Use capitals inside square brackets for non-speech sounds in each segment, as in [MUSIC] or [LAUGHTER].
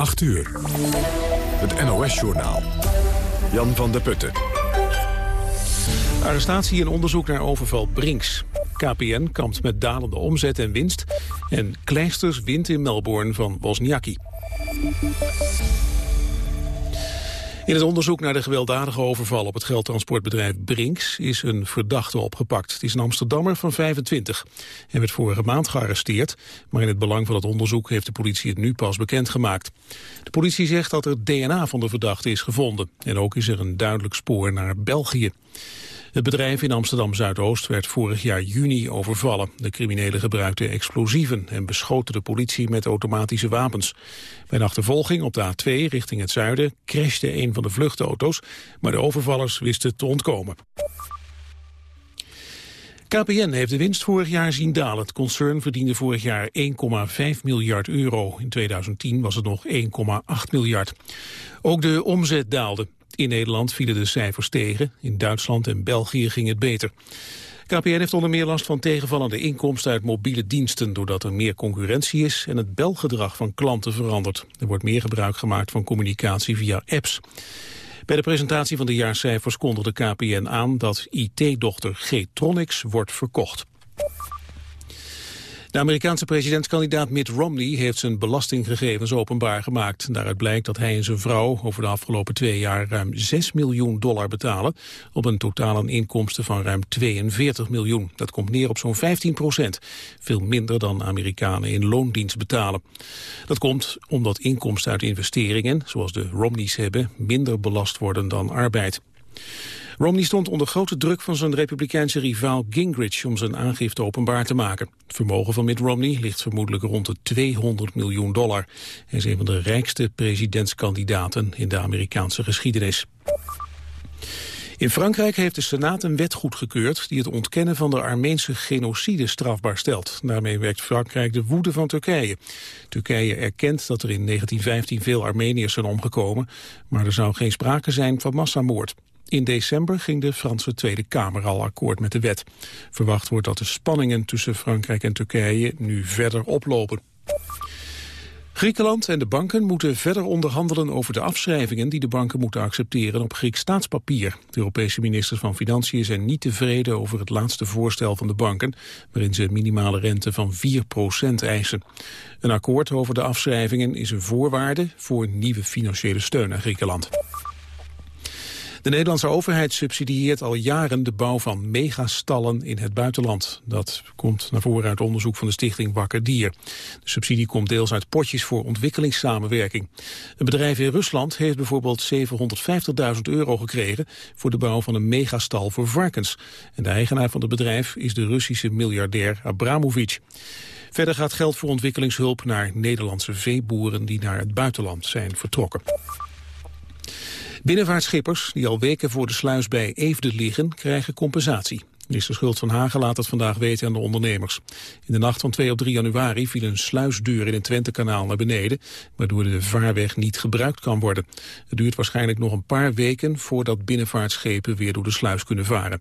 8 uur. Het NOS-journaal. Jan van der Putten. Arrestatie en onderzoek naar overval Brinks. KPN kampt met dalende omzet en winst. En Kleisters wint in Melbourne van Wozniacki. In het onderzoek naar de gewelddadige overval op het geldtransportbedrijf Brinks is een verdachte opgepakt. Het is een Amsterdammer van 25. Hij werd vorige maand gearresteerd, maar in het belang van het onderzoek heeft de politie het nu pas bekendgemaakt. De politie zegt dat er DNA van de verdachte is gevonden en ook is er een duidelijk spoor naar België. Het bedrijf in Amsterdam-Zuidoost werd vorig jaar juni overvallen. De criminelen gebruikten explosieven en beschoten de politie met automatische wapens. Bij een achtervolging op de A2 richting het zuiden crashte een van de vluchtauto's, maar de overvallers wisten te ontkomen. KPN heeft de winst vorig jaar zien dalen. Het concern verdiende vorig jaar 1,5 miljard euro. In 2010 was het nog 1,8 miljard. Ook de omzet daalde. In Nederland vielen de cijfers tegen. In Duitsland en België ging het beter. KPN heeft onder meer last van tegenvallende inkomsten uit mobiele diensten... doordat er meer concurrentie is en het belgedrag van klanten verandert. Er wordt meer gebruik gemaakt van communicatie via apps. Bij de presentatie van de jaarcijfers kondigde KPN aan dat IT-dochter G-Tronics wordt verkocht. De Amerikaanse presidentskandidaat Mitt Romney heeft zijn belastinggegevens openbaar gemaakt. Daaruit blijkt dat hij en zijn vrouw over de afgelopen twee jaar ruim 6 miljoen dollar betalen op een totaal aan inkomsten van ruim 42 miljoen. Dat komt neer op zo'n 15 procent, veel minder dan Amerikanen in loondienst betalen. Dat komt omdat inkomsten uit investeringen, zoals de Romneys hebben, minder belast worden dan arbeid. Romney stond onder grote druk van zijn republikeinse rivaal Gingrich om zijn aangifte openbaar te maken. Het vermogen van Mitt Romney ligt vermoedelijk rond de 200 miljoen dollar. Hij is een van de rijkste presidentskandidaten in de Amerikaanse geschiedenis. In Frankrijk heeft de Senaat een wet goedgekeurd die het ontkennen van de Armeense genocide strafbaar stelt. Daarmee werkt Frankrijk de woede van Turkije. Turkije erkent dat er in 1915 veel Armeniërs zijn omgekomen, maar er zou geen sprake zijn van massamoord. In december ging de Franse Tweede Kamer al akkoord met de wet. Verwacht wordt dat de spanningen tussen Frankrijk en Turkije nu verder oplopen. Griekenland en de banken moeten verder onderhandelen over de afschrijvingen die de banken moeten accepteren op Grieks staatspapier. De Europese ministers van Financiën zijn niet tevreden over het laatste voorstel van de banken, waarin ze minimale rente van 4% eisen. Een akkoord over de afschrijvingen is een voorwaarde voor nieuwe financiële steun aan Griekenland. De Nederlandse overheid subsidieert al jaren de bouw van megastallen in het buitenland. Dat komt naar voren uit onderzoek van de stichting Wakker Dier. De subsidie komt deels uit potjes voor ontwikkelingssamenwerking. Een bedrijf in Rusland heeft bijvoorbeeld 750.000 euro gekregen voor de bouw van een megastal voor varkens. En de eigenaar van het bedrijf is de Russische miljardair Abramovic. Verder gaat geld voor ontwikkelingshulp naar Nederlandse veeboeren die naar het buitenland zijn vertrokken. Binnenvaartschippers die al weken voor de sluis bij Eefde liggen, krijgen compensatie. Minister Schult van Hagen laat het vandaag weten aan de ondernemers. In de nacht van 2 op 3 januari viel een sluisdeur in het Twentekanaal naar beneden, waardoor de vaarweg niet gebruikt kan worden. Het duurt waarschijnlijk nog een paar weken voordat binnenvaartschepen weer door de sluis kunnen varen.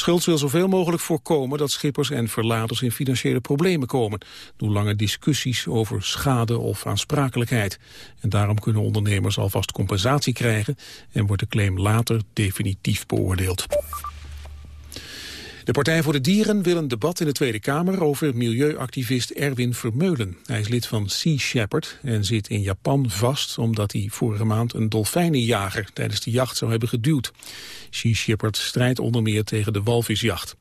Schultz wil zoveel mogelijk voorkomen dat schippers en verladers in financiële problemen komen. Door lange discussies over schade of aansprakelijkheid. En daarom kunnen ondernemers alvast compensatie krijgen en wordt de claim later definitief beoordeeld. De Partij voor de Dieren wil een debat in de Tweede Kamer over milieuactivist Erwin Vermeulen. Hij is lid van Sea Shepherd en zit in Japan vast omdat hij vorige maand een dolfijnenjager tijdens de jacht zou hebben geduwd. Sea Shepherd strijdt onder meer tegen de walvisjacht.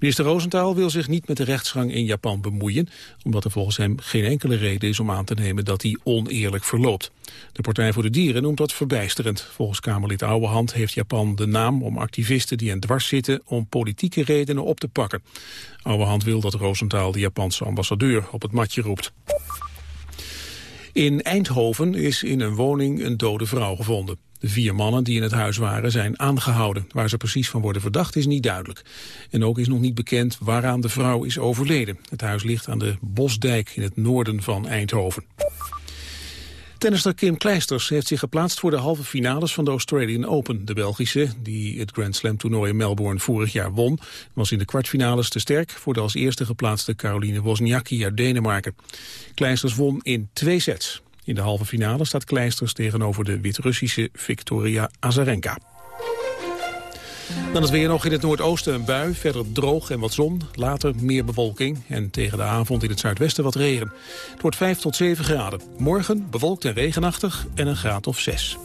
Minister Roosentaal wil zich niet met de rechtsgang in Japan bemoeien, omdat er volgens hem geen enkele reden is om aan te nemen dat hij oneerlijk verloopt. De Partij voor de Dieren noemt dat verbijsterend. Volgens Kamerlid Ouwehand heeft Japan de naam om activisten die hen dwars zitten om politieke redenen op te pakken. Ouwehand wil dat Roosentaal de Japanse ambassadeur op het matje roept. In Eindhoven is in een woning een dode vrouw gevonden. De vier mannen die in het huis waren zijn aangehouden. Waar ze precies van worden verdacht is niet duidelijk. En ook is nog niet bekend waaraan de vrouw is overleden. Het huis ligt aan de Bosdijk in het noorden van Eindhoven. Tennister Kim Kleisters heeft zich geplaatst voor de halve finales van de Australian Open. De Belgische, die het Grand Slam toernooi in Melbourne vorig jaar won, was in de kwartfinales te sterk voor de als eerste geplaatste Caroline Wozniacki uit Denemarken. Kleisters won in twee sets. In de halve finale staat Kleisters tegenover de Wit-Russische Victoria Azarenka. Dan is weer nog in het noordoosten een bui, verder droog en wat zon. Later meer bewolking en tegen de avond in het zuidwesten wat regen. Het wordt 5 tot 7 graden. Morgen bewolkt en regenachtig en een graad of 6.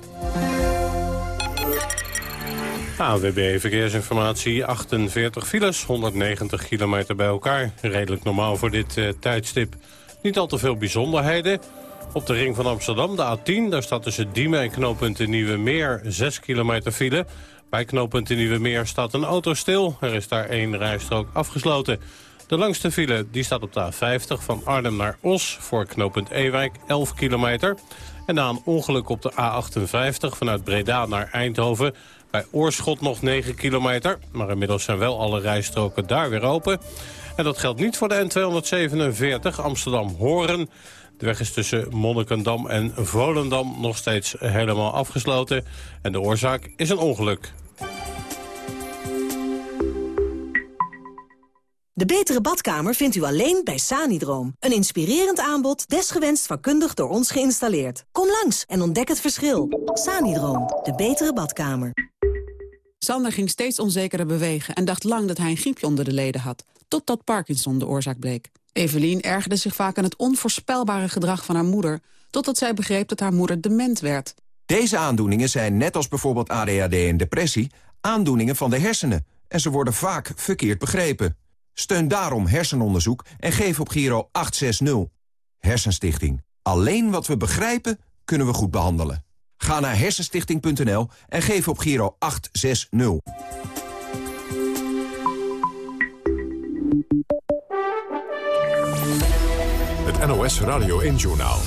AWB Verkeersinformatie, 48 files, 190 kilometer bij elkaar. Redelijk normaal voor dit uh, tijdstip. Niet al te veel bijzonderheden. Op de ring van Amsterdam, de A10, daar staat tussen Diemen en knooppunt Nieuwe Meer 6 kilometer file. Bij knooppunt Nieuwe Meer staat een auto stil. Er is daar één rijstrook afgesloten. De langste file die staat op de A50 van Arnhem naar Os voor knooppunt Ewijk, 11 kilometer. En na een ongeluk op de A58 vanuit Breda naar Eindhoven... bij Oorschot nog 9 kilometer. Maar inmiddels zijn wel alle rijstroken daar weer open. En dat geldt niet voor de N247 Amsterdam-Horen. De weg is tussen Monnikendam en Volendam nog steeds helemaal afgesloten. En de oorzaak is een ongeluk. De betere badkamer vindt u alleen bij Sanidroom. Een inspirerend aanbod, desgewenst vakkundig door ons geïnstalleerd. Kom langs en ontdek het verschil. Sanidroom, de betere badkamer. Sander ging steeds onzekerder bewegen en dacht lang dat hij een griepje onder de leden had. Totdat Parkinson de oorzaak bleek. Evelien ergerde zich vaak aan het onvoorspelbare gedrag van haar moeder... totdat zij begreep dat haar moeder dement werd. Deze aandoeningen zijn, net als bijvoorbeeld ADHD en depressie... aandoeningen van de hersenen en ze worden vaak verkeerd begrepen. Steun daarom hersenonderzoek en geef op Giro 860. Hersenstichting. Alleen wat we begrijpen, kunnen we goed behandelen. Ga naar hersenstichting.nl en geef op Giro 860. Het NOS Radio 1-journaal.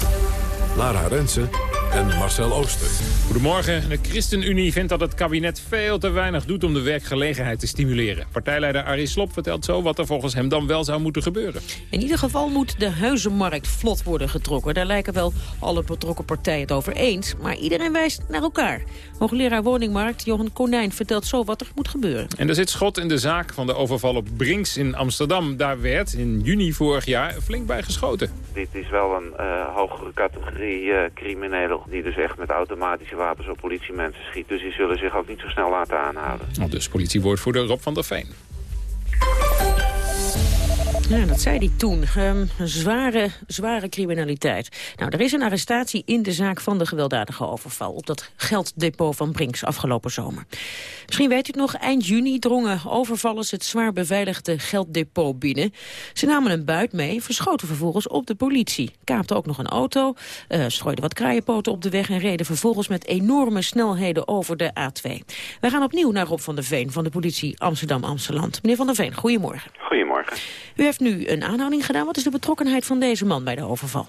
Lara Rensen en Marcel Ooster. Goedemorgen. De ChristenUnie vindt dat het kabinet veel te weinig doet om de werkgelegenheid te stimuleren. Partijleider Arie Slob vertelt zo wat er volgens hem dan wel zou moeten gebeuren. In ieder geval moet de huizenmarkt vlot worden getrokken. Daar lijken wel alle betrokken partijen het over eens. Maar iedereen wijst naar elkaar. Hoogleraar woningmarkt Johan Konijn vertelt zo wat er moet gebeuren. En er zit schot in de zaak van de overval op Brinks in Amsterdam. Daar werd in juni vorig jaar flink bij geschoten. Dit is wel een uh, hogere categorie uh, die dus echt met automatische wapens op politiemensen schiet. Dus die zullen zich ook niet zo snel laten aanhouden. Dus politiewoordvoerder Rob van der Veen. Ja, dat zei hij toen. Um, zware, zware criminaliteit. Nou, er is een arrestatie in de zaak van de gewelddadige overval... op dat gelddepot van Brinks afgelopen zomer. Misschien weet u het nog, eind juni drongen overvallers... het zwaar beveiligde gelddepot binnen. Ze namen een buit mee, verschoten vervolgens op de politie. Kaapten ook nog een auto, uh, strooiden wat kraaienpoten op de weg... en reden vervolgens met enorme snelheden over de A2. Wij gaan opnieuw naar Rob van der Veen van de politie Amsterdam-Amsterdam. Meneer van der Veen, goedemorgen. Goedemorgen. U heeft nu een aanhouding gedaan. Wat is de betrokkenheid van deze man bij de overval?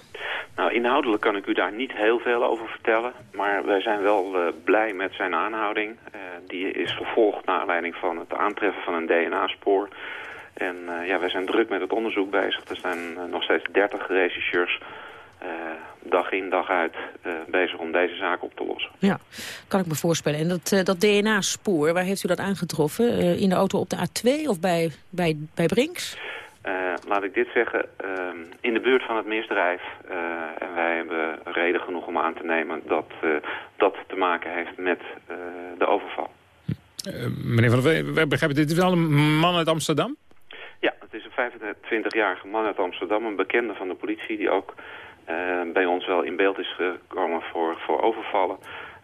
Nou, inhoudelijk kan ik u daar niet heel veel over vertellen. Maar wij zijn wel uh, blij met zijn aanhouding. Uh, die is vervolgd naar aanleiding van het aantreffen van een DNA-spoor. En uh, ja, wij zijn druk met het onderzoek bezig. Er zijn nog steeds 30 rechercheurs dag in dag uit bezig om deze zaak op te lossen. Ja, kan ik me voorspellen. En dat, dat DNA-spoor, waar heeft u dat aangetroffen? in de auto op de A2 of bij, bij, bij Brinks? Uh, laat ik dit zeggen, uh, in de buurt van het misdrijf. Uh, en wij hebben reden genoeg om aan te nemen dat dat te maken heeft met de overval. meneer Van der Veen, we begrijpen, dit is wel een man uit Amsterdam? Ja, het is een 25-jarige man uit Amsterdam, een bekende van de politie... die ook bij ons wel in beeld is gekomen voor, voor overvallen...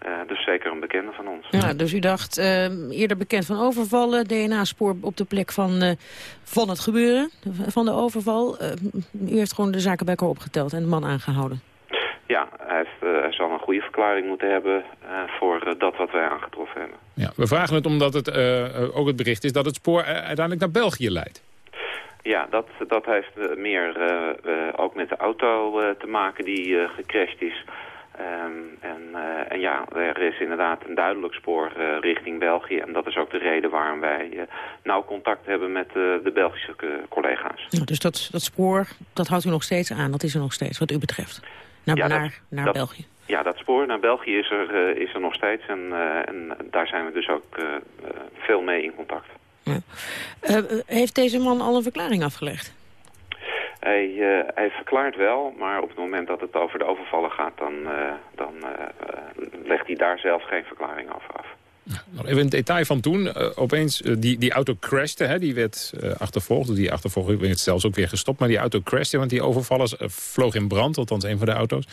Uh, dus zeker een bekende van ons. Ja, dus u dacht uh, eerder bekend van overvallen, DNA-spoor op de plek van, uh, van het gebeuren, van de overval. u heeft gewoon de zaken bij elkaar opgeteld en de man aangehouden. Ja, hij, heeft, hij zal een goede verklaring moeten hebben voor dat wat wij aangetroffen hebben. Ja, we vragen het omdat het ook het bericht is dat het spoor uiteindelijk naar België leidt. Ja, dat, dat heeft meer ook met de auto te maken die gecrashed is... Um, en, uh, en, ja, er is inderdaad een duidelijk spoor uh, richting België. En dat is ook de reden waarom wij uh, nauw contact hebben met de Belgische collega's. Nou, dus dat, dat spoor, dat houdt u nog steeds aan? Dat is er nog steeds, wat u betreft? Naar, ja, naar, naar dat, België? Ja, dat spoor naar België is er, is er nog steeds. En, en daar zijn we dus ook veel mee in contact. Ja. heeft deze man al een verklaring afgelegd? Hij, uh, hij verklaart wel, maar op het moment dat het over de overvallen gaat... dan, uh, dan legt hij daar zelf geen verklaring over af. Nog even een detail van toen. Uh, opeens, uh, die, die auto crashte, hè, die werd uh, achtervolgd. Die achtervolging werd zelfs ook weer gestopt. Maar die auto crashte, want die overvallers vloog in brand. Althans, een van de auto's.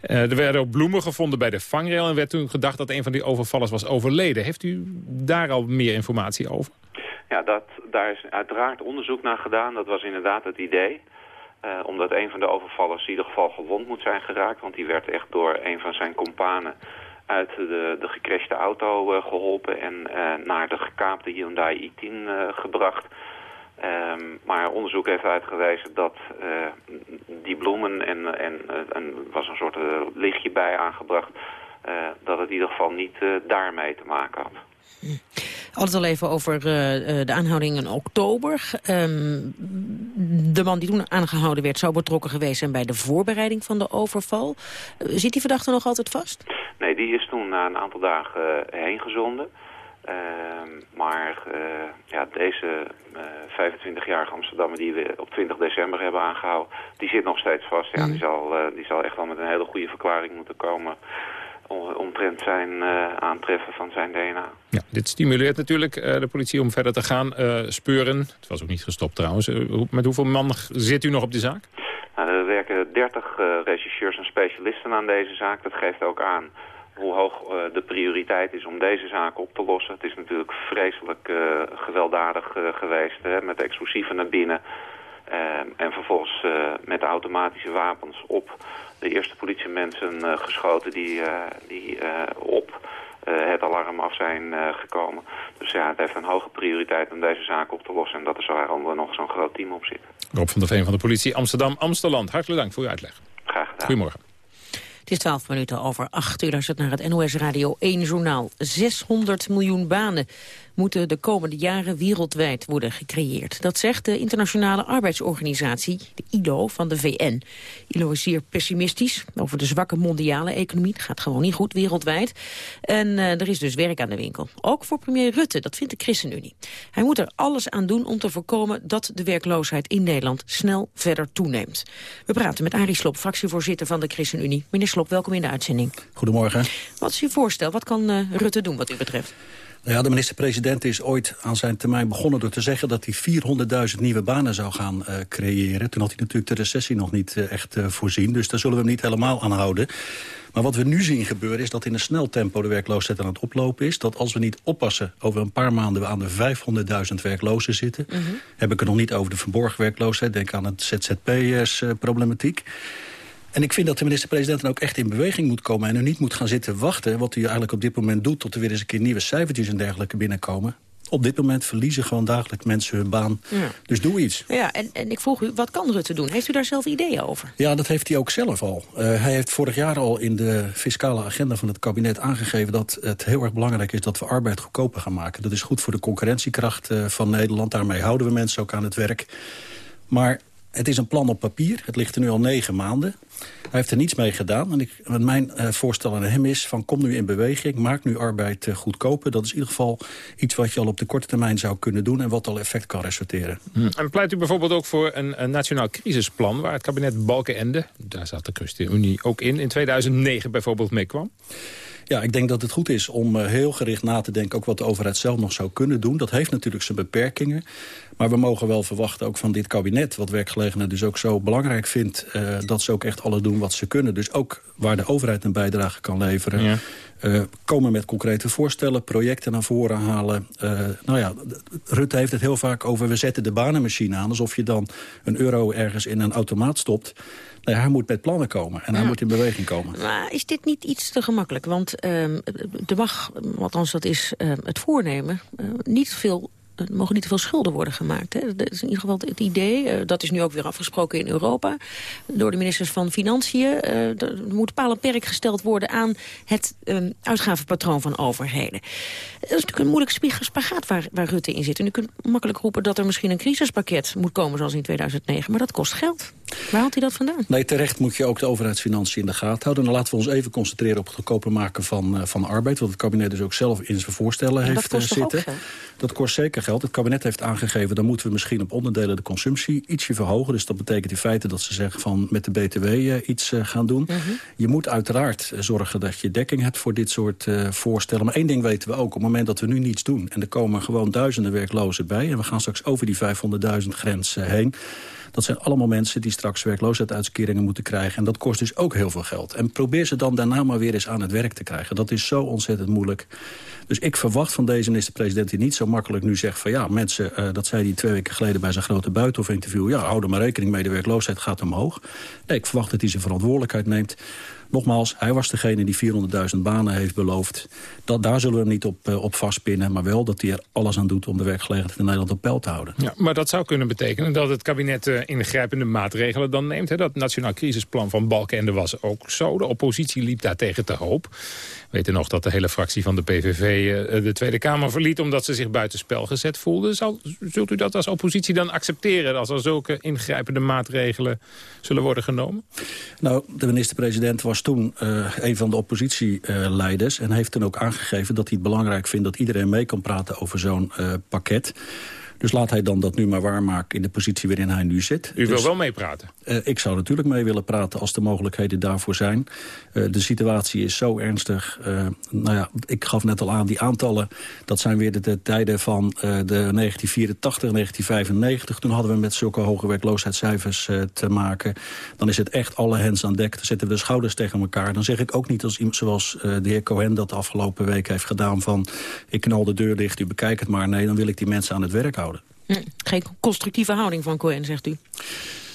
er werden ook bloemen gevonden bij de vangrail. En werd toen gedacht dat een van die overvallers was overleden. Heeft u daar al meer informatie over? Ja, dat, daar is uiteraard onderzoek naar gedaan. Dat was inderdaad het idee. omdat een van de overvallers in ieder geval gewond moet zijn geraakt. Want die werd echt door een van zijn kompanen uit de, de gecrashte auto uh, geholpen en uh, naar de gekaapte Hyundai i10 uh, gebracht. Um, maar onderzoek heeft uitgewezen dat die bloemen en, en, en was een soort lichtje bij aangebracht... dat het in ieder geval niet daarmee te maken had. Hm. Altijd al even over uh, de aanhouding in oktober. Um, de man die toen aangehouden werd zou betrokken geweest zijn bij de voorbereiding van de overval. Uh, zit die verdachte nog altijd vast? Nee, die is toen na een aantal dagen uh, heen gezonden. maar ja, deze 25-jarige Amsterdammer die we op 20 december hebben aangehouden... die zit nog steeds vast. Ja, mm. die, zal, die zal echt wel met een hele goede verklaring moeten komen omtrent zijn uh, aantreffen van zijn DNA. Ja, dit stimuleert natuurlijk uh, de politie om verder te gaan uh, speuren. Het was ook niet gestopt trouwens. met hoeveel man zit u nog op de zaak? Nou, er werken 30 regisseurs en specialisten aan deze zaak. Dat geeft ook aan hoe hoog de prioriteit is om deze zaak op te lossen. Het is natuurlijk vreselijk gewelddadig geweest hè, met explosieven naar binnen... en vervolgens met automatische wapens op de eerste politiemensen uh, geschoten die, uh, die uh, op het alarm af zijn gekomen. Dus ja, het heeft een hoge prioriteit om deze zaak op te lossen. En dat is waarom er nog zo'n groot team op zit. Rob van der Veen van de politie Amsterdam-Amsterland. Hartelijk dank voor uw uitleg. Graag gedaan. Goedemorgen. Het is 12 minuten over 8 uur. Luistert naar het NOS Radio 1 journaal. 600 miljoen banen moeten de komende jaren wereldwijd worden gecreëerd. Dat zegt de Internationale Arbeidsorganisatie, de ILO, van de VN. ILO is zeer pessimistisch over de zwakke mondiale economie. Het gaat gewoon niet goed wereldwijd. En uh, er is dus werk aan de winkel. Ook voor premier Rutte, dat vindt de ChristenUnie. Hij moet er alles aan doen om te voorkomen dat de werkloosheid in Nederland snel verder toeneemt. We praten met Arie Slob, fractievoorzitter van de ChristenUnie. Meneer Slob, welkom in de uitzending. Goedemorgen. Wat is uw voorstel? Wat kan uh, Rutte doen wat u betreft? Nou ja, de minister-president is ooit aan zijn termijn begonnen door te zeggen dat hij 400.000 nieuwe banen zou gaan uh, creëren. Toen had hij natuurlijk de recessie nog niet uh, echt uh, voorzien, dus daar zullen we hem niet helemaal aan houden. Maar wat we nu zien gebeuren is dat in een snel tempo de werkloosheid aan het oplopen is. Dat als we niet oppassen, over een paar maanden we aan de 500.000 werklozen zitten. Mm -hmm. Heb ik het nog niet over de verborgen werkloosheid, denk aan het ZZP'ers-problematiek. En ik vind dat de minister-president dan ook echt in beweging moet komen... en er niet moet gaan zitten wachten, wat hij eigenlijk op dit moment doet... tot er weer eens een keer nieuwe cijfertjes en dergelijke binnenkomen. Op dit moment verliezen gewoon dagelijks mensen hun baan. Ja. Dus doe iets. Ja, en, en ik vroeg u, wat kan Rutte doen? Heeft u daar zelf ideeën over? Ja, dat heeft hij ook zelf al. Uh, hij heeft vorig jaar al in de fiscale agenda van het kabinet aangegeven... dat het heel erg belangrijk is dat we arbeid goedkoper gaan maken. Dat is goed voor de concurrentiekracht uh, van Nederland. Daarmee houden we mensen ook aan het werk. Maar het is een plan op papier. Het ligt er nu al negen maanden. Hij heeft er niets mee gedaan. En ik, mijn uh, voorstel aan hem is van kom nu in beweging. Maak nu arbeid uh, goedkoper. Dat is in ieder geval iets wat je al op de korte termijn zou kunnen doen. En wat al effect kan resulteren. Hm. En pleit u bijvoorbeeld ook voor een, een, nationaal crisisplan. Waar het kabinet Balkenende, daar zat de ChristenUnie ook in. In 2009 bijvoorbeeld mee kwam. Ja, ik denk dat het goed is om uh, heel gericht na te denken... ook wat de overheid zelf nog zou kunnen doen. Dat heeft natuurlijk zijn beperkingen. Maar we mogen wel verwachten ook van dit kabinet... wat werkgelegenheid dus ook zo belangrijk vindt... Uh, dat ze ook echt alles doen wat ze kunnen. Dus ook waar de overheid een bijdrage kan leveren... Ja. Uh, komen met concrete voorstellen, projecten naar voren halen. Uh, nou ja, Rutte heeft het heel vaak over... we zetten de banenmachine aan, alsof je dan een euro ergens in een automaat stopt. Nee, hij moet met plannen komen en ja. hij moet in beweging komen. Maar is dit niet iets te gemakkelijk? Want uh, er mag, althans dat is uh, het voornemen, uh, niet veel er mogen niet te veel schulden worden gemaakt. Hè. Dat is in ieder geval het idee. Uh, dat is nu ook weer afgesproken in Europa. Door de ministers van Financiën. Uh, er moet paal en perk gesteld worden aan het uh, uitgavenpatroon van overheden. Dat is natuurlijk een moeilijk spagaat waar, waar Rutte in zit. En u kunt makkelijk roepen dat er misschien een crisispakket moet komen zoals in 2009. Maar dat kost geld. Waar haalt hij dat vandaan? Nee, terecht moet je ook de overheidsfinanciën in de gaten houden. Dan laten we ons even concentreren op het goedkoper maken van, uh, van arbeid. Wat het kabinet dus ook zelf in zijn voorstellen heeft dat zitten. Dat kost zeker geld. Het kabinet heeft aangegeven... dan moeten we misschien op onderdelen de consumptie ietsje verhogen. Dus dat betekent in feite dat ze zeggen van met de BTW uh, iets gaan doen. Mhm. Je moet uiteraard zorgen dat je dekking hebt voor dit soort voorstellen. Maar één ding weten we ook. Op het moment dat we nu niets doen... en er komen gewoon duizenden werklozen bij... en we gaan straks over die 500.000 grens heen dat zijn allemaal mensen die straks werkloosheidsuitkeringen moeten krijgen. En dat kost dus ook heel veel geld. En probeer ze dan daarna maar weer eens aan het werk te krijgen. Dat is zo ontzettend moeilijk. Dus ik verwacht van deze minister-president die niet zo makkelijk nu zegt van ja, mensen, uh, dat zei hij twee weken geleden bij zijn grote buitenhof-interview. Ja, hou er maar rekening mee, de werkloosheid gaat omhoog. Ik verwacht dat hij zijn verantwoordelijkheid neemt. Nogmaals, hij was degene die 400.000 banen heeft beloofd. Dat, daar zullen we hem niet op, uh, op vastpinnen. Maar wel dat hij er alles aan doet om de werkgelegenheid in Nederland op peil te houden. Ja, maar dat zou kunnen betekenen dat het kabinet uh, ingrijpende maatregelen dan neemt. Hè? Dat nationaal crisisplan van Balkenende was ook zo. De oppositie liep daar tegen te hoop. We weten nog dat de hele fractie van de PVV uh, de Tweede Kamer verliet... omdat ze zich buitenspel gezet voelde. Zult u dat als oppositie dan accepteren... als er zulke ingrijpende maatregelen zullen worden genomen? Nou, de minister-president was toen uh, een van de oppositieleiders... en heeft toen ook aangegeven dat hij het belangrijk vindt... dat iedereen mee kan praten over zo'n uh, pakket... Dus laat hij dan dat nu maar waarmaken in de positie waarin hij nu zit. U wil dus, wel meepraten? Uh, ik zou natuurlijk mee willen praten als de mogelijkheden daarvoor zijn. Uh, de situatie is zo ernstig. Uh, nou ja, ik gaf net al aan, die aantallen... dat zijn weer de, de tijden van de 1984, 1995. Toen hadden we met zulke hoge werkloosheidscijfers te maken. Dan is het echt alle hens aan dek. Dan zetten we de schouders tegen elkaar. Dan zeg ik ook niet als iemand zoals de heer Cohen dat de afgelopen week heeft gedaan... van ik knal de deur dicht, u bekijkt het maar. Nee, dan wil ik die mensen aan het werk houden. Hm, geen constructieve houding van Cohen, zegt u?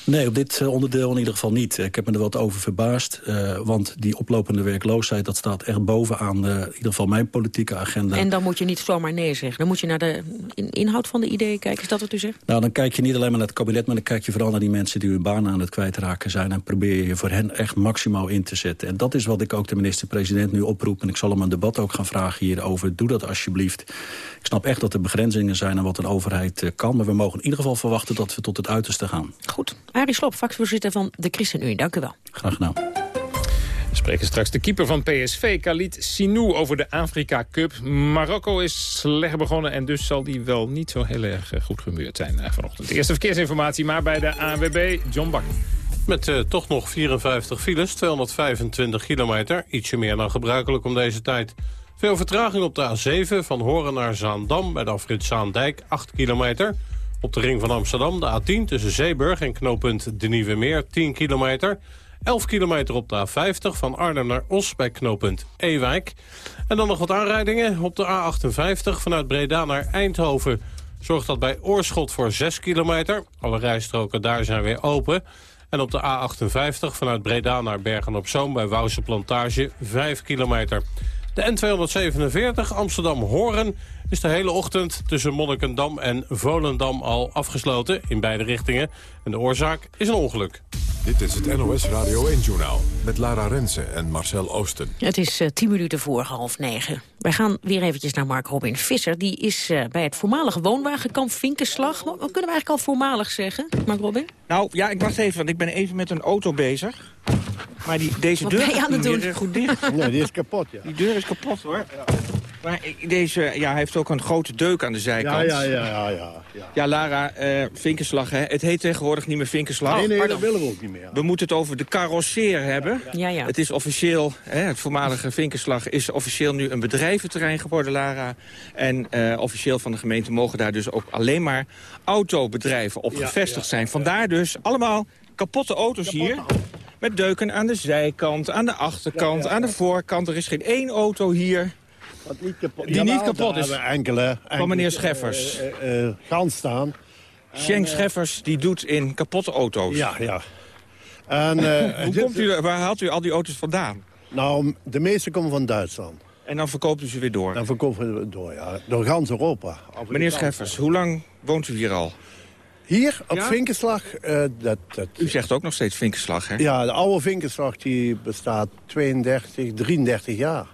Nee, op dit onderdeel in ieder geval niet. Ik heb me er wat over verbaasd. Uh, want die oplopende werkloosheid, dat staat echt bovenaan uh, in ieder geval mijn politieke agenda. En dan moet je niet zomaar nee zeggen. Dan moet je naar de inhoud van de ideeën kijken. Is dat wat u zegt? Nou, dan kijk je niet alleen maar naar het kabinet... maar dan kijk je vooral naar die mensen die hun baan aan het kwijtraken zijn... en probeer je voor hen echt maximaal in te zetten. En dat is wat ik ook de minister-president nu oproep. En ik zal hem een debat ook gaan vragen hierover. Doe dat alsjeblieft. Ik snap echt dat er begrenzingen zijn aan wat een overheid kan. Maar we mogen in ieder geval verwachten dat we tot het uiterste gaan. Goed. Arie Slob, fractievoorzitter van de ChristenUnie. Dank u wel. Graag gedaan. We spreken straks de keeper van PSV, Khalid Sinou, over de Afrika Cup. Marokko is slecht begonnen en dus zal die wel niet zo heel erg goed gemuurd zijn vanochtend. De eerste verkeersinformatie maar bij de ANWB, John Bakker. Met uh, toch nog 54 files, 225 kilometer. Ietsje meer dan gebruikelijk om deze tijd. Veel vertraging op de A7 van Horen naar Zaandam bij de afrit Zaandijk, 8 kilometer. Op de ring van Amsterdam de A10 tussen Zeeburg en knooppunt De Nieuwe Meer, 10 kilometer. 11 kilometer op de A50 van Arnhem naar Os bij knooppunt Ewijk. En dan nog wat aanrijdingen op de A58 vanuit Breda naar Eindhoven. Zorgt dat bij Oorschot voor 6 kilometer. Alle rijstroken daar zijn weer open. En op de A58 vanuit Breda naar Bergen-op-Zoom bij Wouwse Plantage 5 kilometer. De N247 Amsterdam-Horen is de hele ochtend tussen Monnikendam en Volendam al afgesloten in beide richtingen. En de oorzaak is een ongeluk. Dit is het NOS Radio 1-journaal met Lara Rensen en Marcel Oosten. Het is uh, tien minuten voor half negen. Wij gaan weer eventjes naar Mark Robin Visser. Die is uh, bij het voormalige woonwagenkamp Vinkenslag. Wat kunnen we eigenlijk al voormalig zeggen, Mark Robin? Nou, ja, ik wacht even, want ik ben even met een auto bezig. Maar die, deze Wat deur ben je aan het doen? Goed dicht. Nee, die is kapot, ja. Die deur is kapot, hoor. Ja. Maar deze, ja, hij heeft ook een grote deuk aan de zijkant. Ja, ja, ja, ja. Ja, ja Lara, uh, Vinkenslag, hè. Het heet tegenwoordig niet meer Vinkenslag. Nee, nee, Pardon. dat willen we ook niet meer. We moeten het over de carrosseer hebben. Ja, ja. Het is officieel, hè, het voormalige Vinkenslag is officieel nu een bedrijventerrein geworden, Lara. En uh, officieel van de gemeente mogen daar dus ook alleen maar autobedrijven op Ja, gevestigd ja, zijn. Vandaar dus allemaal kapotte auto's hier. Met deuken aan de zijkant, aan de achterkant, Ja, ja, aan de voorkant. Er is geen één auto hier. Wat niet kapot, Die Jawel, niet kapot is. Enkele, enkele, meneer Scheffers. eh, eh, eh, gaan staan. Schenk Scheffers die doet in kapotte auto's. Ja, ja. En, [LAUGHS] Hoe dit- komt u, waar haalt u al die auto's vandaan? Nou, de meeste komen van Duitsland. En dan verkoopt u ze weer door. Dan verkopen we door, ja. Door gans Europa. Meneer Scheffers, hoe lang woont u hier al? Hier, op Ja? Vinkenslag, dat, dat, U zegt ook nog steeds Vinkenslag, hè? Ja, de oude Vinkenslag die bestaat 32, 33 jaar.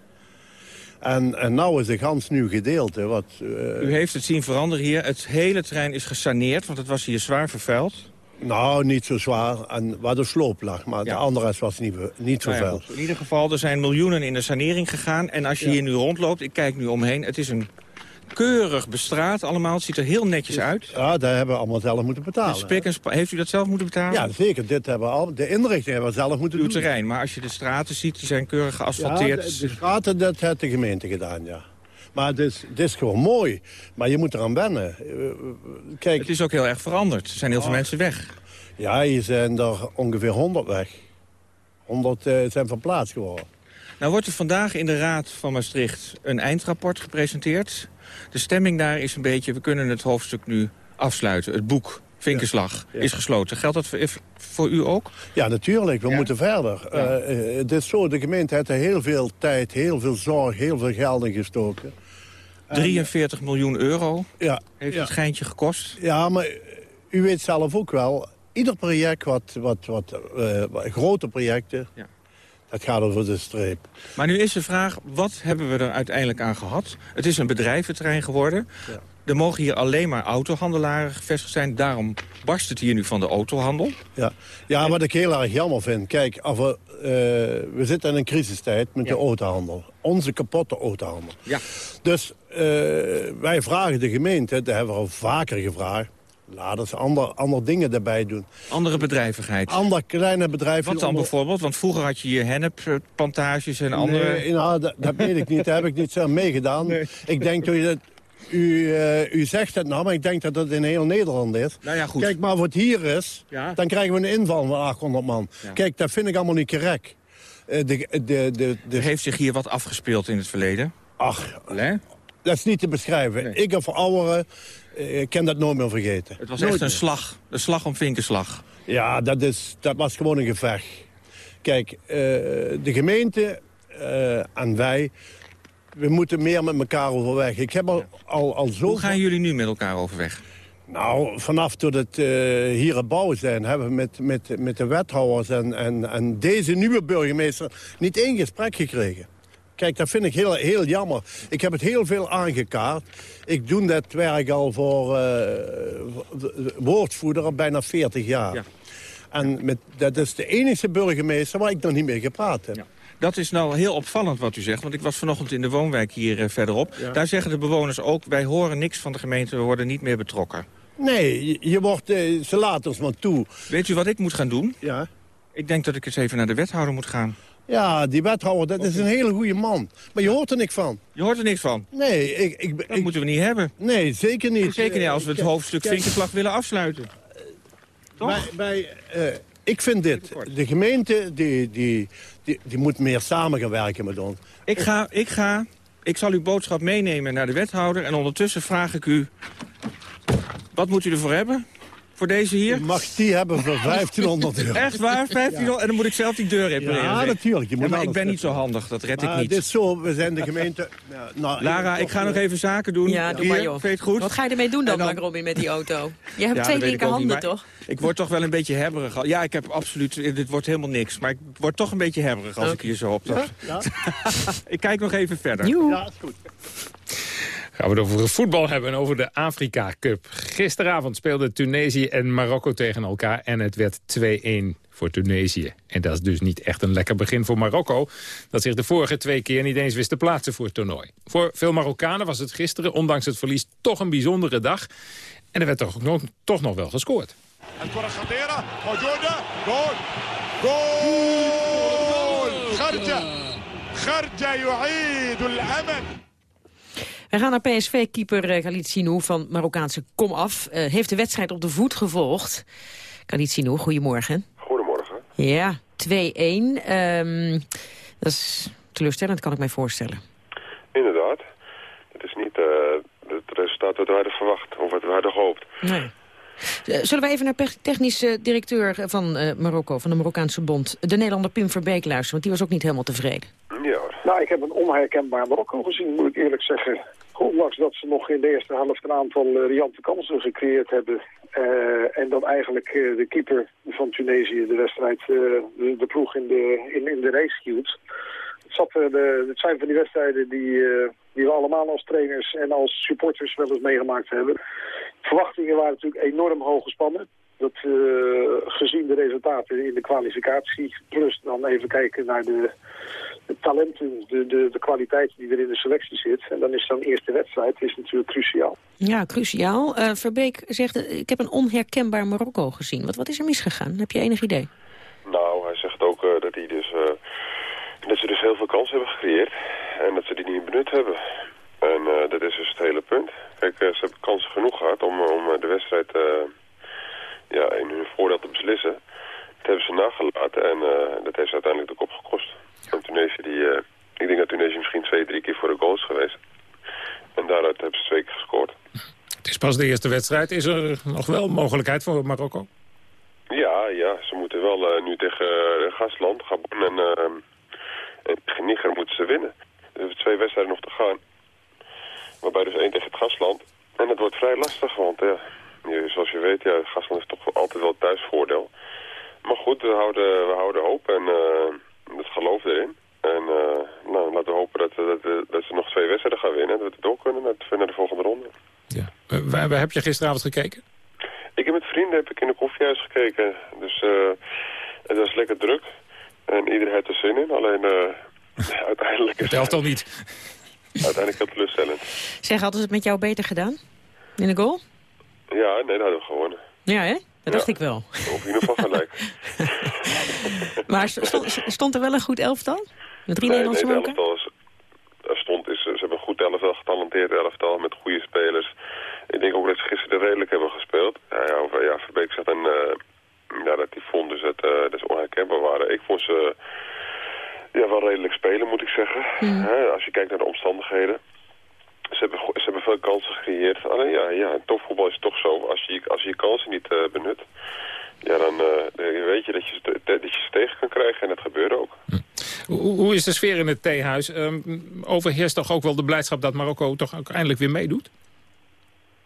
En, en nou is de gans nieuw gedeelte. Wat, eh, U heeft het zien veranderen hier. Het hele terrein is gesaneerd, want het was hier zwaar vervuild. Nou, niet zo zwaar. En waar de sloop lag. Maar de andere was niet, niet zo Nou ja, veel. goed. in ieder geval, er zijn miljoenen in de sanering gegaan. En als je hier nu rondloopt, ik kijk nu omheen... het is een keurig bestraat allemaal. Het ziet er heel netjes uit. Ja, daar hebben we allemaal zelf moeten betalen. Heeft u dat zelf moeten betalen? Ja, zeker. Dit hebben we al, de inrichting hebben we zelf moeten Uw doen. terrein, maar als je de straten ziet, die zijn keurig Ja, geasfalteerd. de, de straten, dat heeft de gemeente gedaan, ja. Maar het is, het is gewoon mooi. Maar je moet eraan wennen. Eh, Kijk, Het is ook heel erg veranderd. Er zijn heel veel Ah. mensen weg. ja, hier zijn er ongeveer 100 weg. 100 eh, zijn verplaatst geworden. Nou wordt er vandaag in de Raad van Maastricht een eindrapport gepresenteerd. De stemming daar is een beetje, we kunnen het hoofdstuk nu afsluiten. Het boek Vinkenslag Ja. is gesloten. Geldt dat voor, voor u ook? Ja, natuurlijk. We moeten verder. Eh, eh, het is zo, de gemeente heeft er heel veel tijd, heel veel zorg, heel veel geld in gestoken. En- 43 miljoen euro Ja, heeft het geintje gekost. Ja, maar u weet zelf ook wel... ieder project, wat, wat, wat, eh, wat- grote projecten... Ja. Dat gaat over de streep. Maar nu is de vraag, wat hebben we er uiteindelijk aan gehad? Het is een bedrijventerrein geworden. Ja. Er mogen hier alleen maar autohandelaren gevestigd zijn. Daarom barst het hier nu van de autohandel. Ja, ja wat ik heel erg jammer vind... kijk, als we, eh, we zitten in een crisistijd met Ja. de autohandel. Onze kapotte autohandel. Ja. Dus eh, wij vragen de gemeente, dat hebben we al vaker gevraagd... laten ze andere, andere dingen erbij doen. Andere bedrijvigheid. Andere kleine bedrijven... Wat dan onder- bijvoorbeeld? Want vroeger had je hier hennepplantages en andere... Nee, nou, dat, dat weet ik niet. Daar heb ik niet zo aan meegedaan. Ik denk dat je dat... U, eh, u zegt het nou, maar ik denk dat dat in heel Nederland is. Nou ja, goed. Kijk, maar wat hier is, Ja. dan krijgen we een inval van 800 man. Ja. Kijk, dat vind ik allemaal niet correct. Eh, de, de, de, de, heeft zich hier wat afgespeeld in het verleden. ach, Hè? dat is niet te beschrijven. Nee. Ik of ouderen eh, kan dat nooit meer vergeten. Het was Nooit echt een meer. slag. Een slag om vinkenslag. Ja, dat, is, dat was gewoon een gevecht. Kijk, eh, de gemeente eh, en wij, we moeten meer met elkaar overweg. Ik heb al, al, al zo... Hoe gaan jullie nu met elkaar overweg? Nou, vanaf tot het eh, hier het bouwen zijn, hebben we met, met, met de wethouders en, en, en deze nieuwe burgemeester niet één gesprek gekregen. Kijk, dat vind ik heel, heel jammer. Ik heb het heel veel aangekaart. Ik doe dat werk al voor eh, woordvoerder al bijna 40 jaar. Ja. En met, dat is de enige burgemeester waar ik nog niet mee gepraat heb. Ja. Dat is nou heel opvallend wat u zegt. Want ik was vanochtend in de woonwijk hier eh, verderop. Ja. Daar zeggen de bewoners ook... wij horen niks van de gemeente, we worden niet meer betrokken. Nee, je, wordt, eh, ze laten ons maar toe. Weet u wat ik moet gaan doen? Ja. Ik denk dat ik eens even naar de wethouder moet gaan. Ja, die wethouder, dat is een hele goede man. Maar je hoort er niks van. Je hoort er niks van. Nee, ik, ik, Dat ik, moeten we niet hebben. nee zeker niet. Zeker niet als we het hoofdstuk Vinkenslag willen afsluiten. Toch? Bij, bij, eh, ik vind dit. De gemeente die, die, die, die moet meer samen gaan werken met ons. Ik ga, ik ga, ik zal uw boodschap meenemen naar de wethouder... en ondertussen vraag ik u... wat moet u ervoor hebben? Voor deze hier? Je mag die hebben voor [LAUGHS] 1500 euro. Echt waar? 15 En dan moet ik zelf die deur repareren. Ja, zeg. natuurlijk. Je moet Ja, maar ik ben niet zo handig, dat red ik niet. het is zo, we zijn de gemeente... [LAUGHS] Ja, nou, Lara, ik ga nog even zaken doen. Ja, doe Hier, maar joh. Vind je het goed? Wat ga je ermee doen dan, dan- Mark Robin, met die auto? [LAUGHS] Je hebt Ja, twee linkerhanden, niet, maar toch? Ik word toch wel een beetje hebberig. Ja, ik heb absoluut... Dit wordt helemaal niks. Maar ik word toch een beetje hebberig als ik hier zo op dat. Ja, Ik kijk nog even verder. Joe. ja, is goed. Gaan we het over voetbal hebben en over de Afrika Cup. Gisteravond speelden Tunesië en Marokko tegen elkaar en het werd 2-1 voor Tunesië. En dat is dus niet echt een lekker begin voor Marokko... dat zich de vorige twee keer niet eens wist te plaatsen voor het toernooi. Voor veel Marokkanen was het gisteren, ondanks het verlies, toch een bijzondere dag. En er werd toch nog, toch nog wel gescoord. الكرة خطيرة موجودة جول جول خرجة خرجة يعيد الأمل we gaan naar PSV-keeper eh, Khalid Sinou van Marokkaanse Komaf. Eh heeft de wedstrijd op de voet gevolgd. Khalid Sinou, goedemorgen. Goedemorgen. Ja, 2-1. Ehm, dat is teleurstellend, kan ik mij voorstellen. Inderdaad. Het is niet eh, het resultaat dat we hadden verwacht of wat we hadden gehoopt. Nee. Zullen we even naar pe- technisch eh, directeur van eh, Marokko, van de Marokkaanse Bond, de Nederlander Pim Verbeek luisteren, want die was ook niet helemaal tevreden. Ja. Nou, ik heb een onherkenbaar Marokko gezien, moet ik eerlijk zeggen. Ondanks dat ze nog in de eerste helft een aantal uh, riante kansen gecreëerd hebben. Uh, en dan eigenlijk uh, de keeper van Tunesië de wedstrijd, de, de, ploeg in de, in, in de race hield. Het, de, het zijn van die wedstrijden die, die we allemaal als trainers en als supporters wel eens meegemaakt hebben. Verwachtingen waren natuurlijk enorm hoog gespannen. Dat gezien de resultaten in de kwalificatie... plus dan even kijken naar de, de talenten, de, de, de kwaliteit die er in de selectie zit... en dan is zo'n eerste wedstrijd is natuurlijk cruciaal. Ja, cruciaal. Uh, Verbeek zegt, ik heb een onherkenbaar Marokko gezien. Wat, wat is er misgegaan? Heb je enig idee? Nou, hij zegt ook uh, dat, hij dus, uh, dat ze dus heel veel kansen hebben gecreëerd... en dat ze die niet benut hebben. En dat is dus het hele punt. Kijk, ze hebben kansen genoeg gehad om, om de wedstrijd ja, in hun voordeel te beslissen. Dat hebben ze nagelaten en dat heeft ze uiteindelijk de kop gekost. En Tunesië, die, ik denk dat Tunesië misschien twee, drie keer voor de goal is geweest. En daaruit hebben ze twee keer gescoord. Het is pas de eerste wedstrijd. Is er nog wel mogelijkheid voor Marokko? Ja, ja. Ze moeten wel uh, nu tegen uh, gastland, Gabon en, uh, en tegen Niger moeten ze winnen. Er hebben twee wedstrijden nog te gaan. Waarbij dus één tegen het gastland. En het wordt vrij lastig, want ja, zoals je weet, ja, het gastland is toch altijd wel thuisvoordeel. Maar goed, we houden, we houden hoop en het geloof erin. En nou, laten we hopen dat, dat, dat, ze nog twee wedstrijden gaan winnen. En dat we door kunnen naar, naar de volgende ronde. Ja. waar, waar heb je gisteravond gekeken? Ik heb met vrienden heb ik in een koffiehuis gekeken. Dus uh, het was lekker druk. En iedereen heeft er zin in. Alleen uh, [LAUGHS] uiteindelijk... Het helpt al niet. [LAUGHS] Uiteindelijk heel teleurstellend. Zeg, hadden ze het met jou beter gedaan? In de goal? Ja, nee, dat hadden we gewonnen. Ja, hè? Dat dacht ik wel. Op in ieder geval gelijk. [LAUGHS] maar stond, stond, er wel een goed elftal? Met drie nee, Nederlandse nee, elftal is, er stond, is, ze hebben een goed elftal, getalenteerd elftal met goede spelers. Ik denk ook dat ze gisteren redelijk hebben gespeeld. Ja, ja, ja Verbeek zegt dan, uh, ja, dat die vond dus uh, dat ze onherkenbaar waren. Ik vond ze ja, wel redelijk spelen, moet ik zeggen. Mm. als je kijkt naar de omstandigheden. Ze hebben, ze hebben veel kansen gecreëerd. Alleen ja, ja topvoetbal is toch zo. Als je als je, je kansen niet uh, benut, ja, dan weet je dat je, dat je ze tegen kan krijgen. En dat gebeurde ook. Hm. Hoe, hoe is de sfeer in het theehuis? Um, overheerst toch ook wel de blijdschap dat Marokko toch ook eindelijk weer meedoet?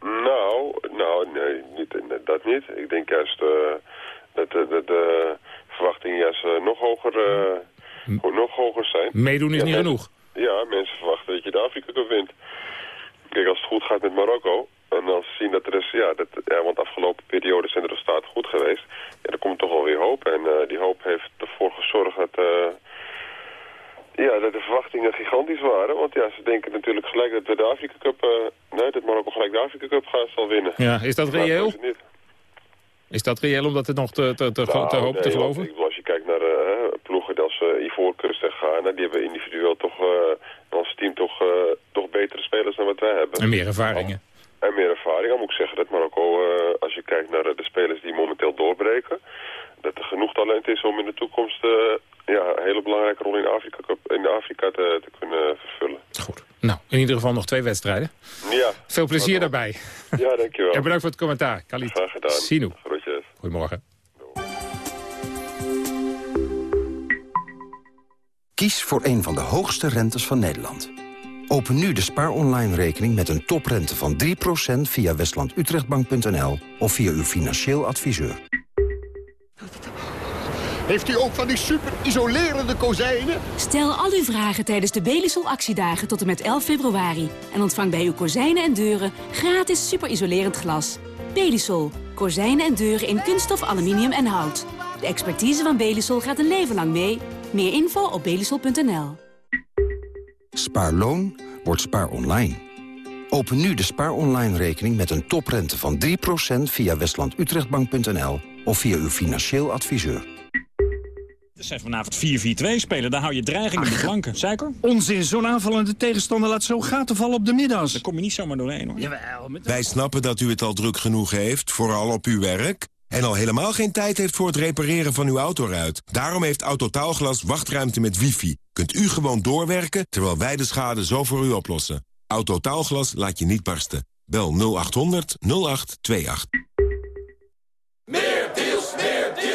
Nou, nou nee, niet, dat niet. Ik denk juist uh, dat, dat, dat de verwachtingen juist nog, hoger, uh, nog hoger zijn. Meedoen is ja, niet genoeg? Ja, mensen verwachten dat je de Afrika Cup wint. Kijk, als het goed gaat met Marokko... en als ze zien dat er is... Ja, dat, ja want de afgelopen periode zijn de resultaten goed geweest... Ja, dan komt toch wel weer hoop. En die hoop heeft ervoor gezorgd dat... Ja, dat de verwachtingen gigantisch waren. Want ja, ze denken natuurlijk gelijk dat we de Afrika Cup... Uh, nee, dat Marokko gelijk de Afrika Cup gaat, zal winnen. Ja, is dat reëel? Is, dat reëel om dat het nog te, te, te, nou, te hopen nee, te geloven? Ik bedoel, als je kijkt naar ploegen als Ivoorkust Ghana... die hebben individueel toch, uh, als team toch, toch betere spelers dan wat wij hebben. En meer ervaringen. En meer ervaring. Dan moet ik zeggen dat Marokko, als je kijkt naar de spelers die momenteel doorbreken... dat er genoeg talent is om in de toekomst ja, een hele belangrijke rol in Afrika, in Afrika te, te kunnen vervullen. Goed. Nou, in ieder geval nog twee wedstrijden. Ja. Veel plezier daarbij. Ja, dankjewel. [LAUGHS] en bedankt voor het commentaar. Khalid. Graag gedaan. Sinou. Groetjes. Goedemorgen. Kies voor een van de hoogste rentes van Nederland. Open nu de Spaar Online rekening met een toprente van 3% via westlandutrechtbank.nl of via uw financieel adviseur. Heeft u ook van die super isolerende kozijnen? Stel al uw vragen tijdens de Belisol actiedagen tot en met 11 februari. En ontvang bij uw kozijnen en deuren gratis super isolerend glas. Belisol. Kozijnen en deuren in kunststof, aluminium en hout. De expertise van Belisol gaat een leven lang mee. Meer info op belisol.nl. Spaarloon wordt spaar online. Open nu de spaar online rekening met een toprente van 3% via westlandutrechtbank.nl of via uw financieel adviseur. Ze zijn vanavond 4-4-2 spelen, daar hou je dreiging in de flanken. Suiker? Onzin, zo'n aanvallende tegenstander laat zo gaten vallen op de middags. Daar kom je niet zomaar doorheen, hoor. Jawel, met... Wij snappen dat u het al druk genoeg heeft, vooral op uw werk... en al helemaal geen tijd heeft voor het repareren van uw autoruit. Daarom heeft Autotaalglas wachtruimte met wifi. Kunt u gewoon doorwerken, terwijl wij de schade zo voor u oplossen. Autotaalglas laat je niet barsten. Bel 0800 0828.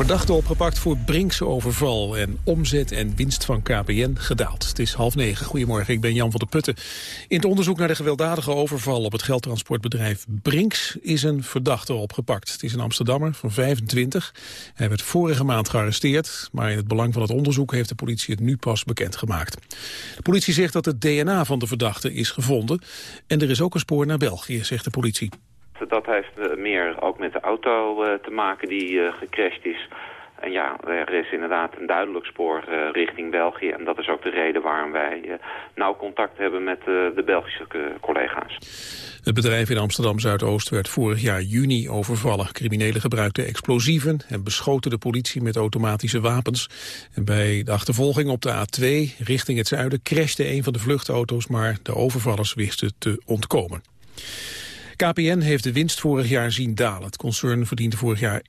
Verdachte opgepakt voor Brinkse overval en omzet en winst van KPN gedaald. Het is half negen. Goedemorgen, ik ben Jan van der Putten. In het onderzoek naar de gewelddadige overval op het geldtransportbedrijf Brinks is een verdachte opgepakt. Het is een Amsterdammer van 25. Hij werd vorige maand gearresteerd, maar in het belang van het onderzoek heeft de politie het nu pas bekendgemaakt. De politie zegt dat het DNA van de verdachte is gevonden en er is ook een spoor naar België, zegt de politie. Dat heeft eh, meer ook met de auto eh, te maken die uh, gecrashed is. En ja, er is inderdaad een duidelijk spoor richting België. En dat is ook de reden waarom wij nauw contact hebben met de Belgische collega's. Het bedrijf in Amsterdam-Zuidoost werd vorig jaar juni overvallen. Criminelen gebruikten explosieven en beschoten de politie met automatische wapens. En bij de achtervolging op de A2 richting het zuiden crashte een van de vluchtauto's... maar de overvallers wisten te ontkomen. KPN heeft de winst vorig jaar zien dalen. Het concern verdiende vorig jaar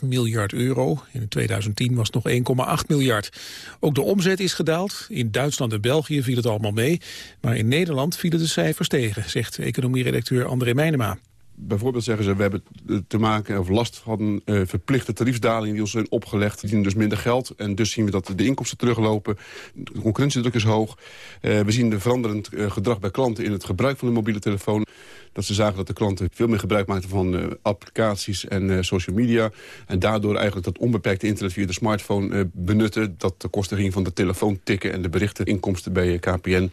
1,5 miljard euro. In 2010 was het nog 1,8 miljard. Ook de omzet is gedaald. In Duitsland en België viel het allemaal mee. Maar in Nederland vielen de cijfers tegen, zegt economieredacteur André Meijnema bijvoorbeeld zeggen ze, we hebben te maken of last van uh, verplichte tariefdalingen die ons zijn opgelegd. Die verdienen dus minder geld en dus zien we dat de inkomsten teruglopen. De concurrentiedruk is hoog. Uh, we zien de veranderend gedrag bij klanten in het gebruik van de mobiele telefoon. Dat ze zagen dat de klanten veel meer gebruik maakten van applicaties en social media. En daardoor eigenlijk dat onbeperkte internet via de smartphone benutten. Dat de kosten ging van de telefoon tikken en de berichteninkomsten bij KPN.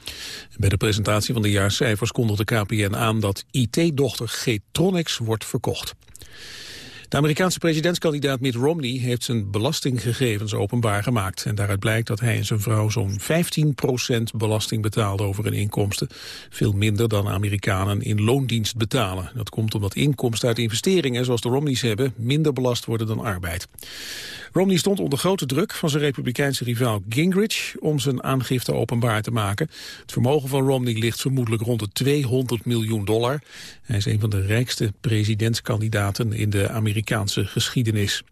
Bij de presentatie van de jaarcijfers kondigde KPN aan dat IT-dochter G Tronics wordt verkocht. De Amerikaanse presidentskandidaat Mitt Romney heeft zijn belastinggegevens openbaar gemaakt. En daaruit blijkt dat hij en zijn vrouw zo'n 15% belasting betaalden over hun inkomsten. Veel minder dan Amerikanen in loondienst betalen. Dat komt omdat inkomsten uit investeringen, zoals de Romneys hebben, minder belast worden dan arbeid. Romney stond onder grote druk van zijn republikeinse rivaal Gingrich om zijn aangifte openbaar te maken. Het vermogen van Romney ligt vermoedelijk rond de 200 miljoen dollar. Hij is een van de rijkste presidentskandidaten in de Amerikaanse geschiedenis.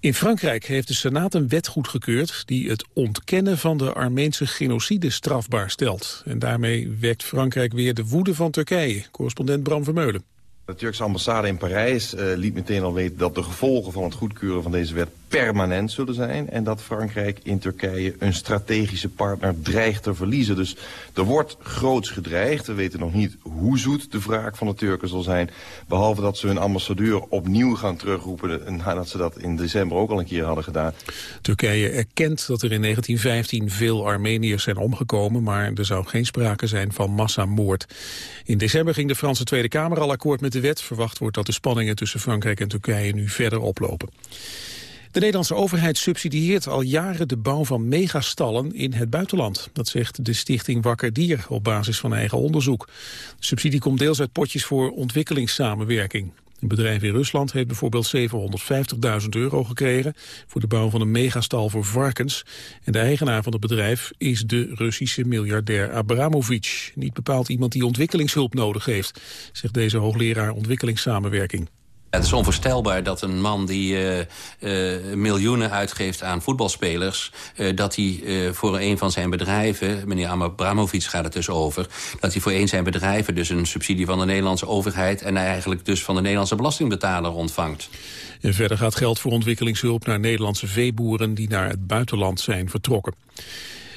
In Frankrijk heeft de Senaat een wet goedgekeurd die het ontkennen van de Armeense genocide strafbaar stelt. En daarmee wekt Frankrijk weer de woede van Turkije. Correspondent Bram Vermeulen. De Turkse ambassade in Parijs uh, liet meteen al weten dat de gevolgen van het goedkeuren van deze wet permanent zullen zijn. En dat Frankrijk in Turkije een strategische partner dreigt te verliezen. Dus er wordt groots gedreigd. We weten nog niet hoe zoet de wraak van de Turken zal zijn. Behalve dat ze hun ambassadeur opnieuw gaan terugroepen. Nadat ze dat in december ook al een keer hadden gedaan. Turkije erkent dat er in 1915 veel Armeniërs zijn omgekomen. Maar er zou geen sprake zijn van massamoord. In december ging de Franse Tweede Kamer al akkoord met de wet. Verwacht wordt dat de spanningen tussen Frankrijk en Turkije nu verder oplopen. De Nederlandse overheid subsidieert al jaren de bouw van megastallen in het buitenland. Dat zegt de stichting Wakker Dier op basis van eigen onderzoek. De subsidie komt deels uit potjes voor ontwikkelingssamenwerking. Een bedrijf in Rusland heeft bijvoorbeeld 750.000 euro gekregen... voor de bouw van een megastal voor varkens. En de eigenaar van het bedrijf is de Russische miljardair Abramovic. Niet bepaald iemand die ontwikkelingshulp nodig heeft... zegt deze hoogleraar ontwikkelingssamenwerking. Het is onvoorstelbaar dat een man die uh, uh, miljoenen uitgeeft aan voetbalspelers... Uh, dat hij voor een van zijn bedrijven, meneer Abramovic gaat het dus over... dat hij voor een zijn bedrijven dus een subsidie van de Nederlandse overheid... en eigenlijk dus van de Nederlandse belastingbetaler ontvangt. En verder gaat geld voor ontwikkelingshulp naar Nederlandse veeboeren... die naar het buitenland zijn vertrokken.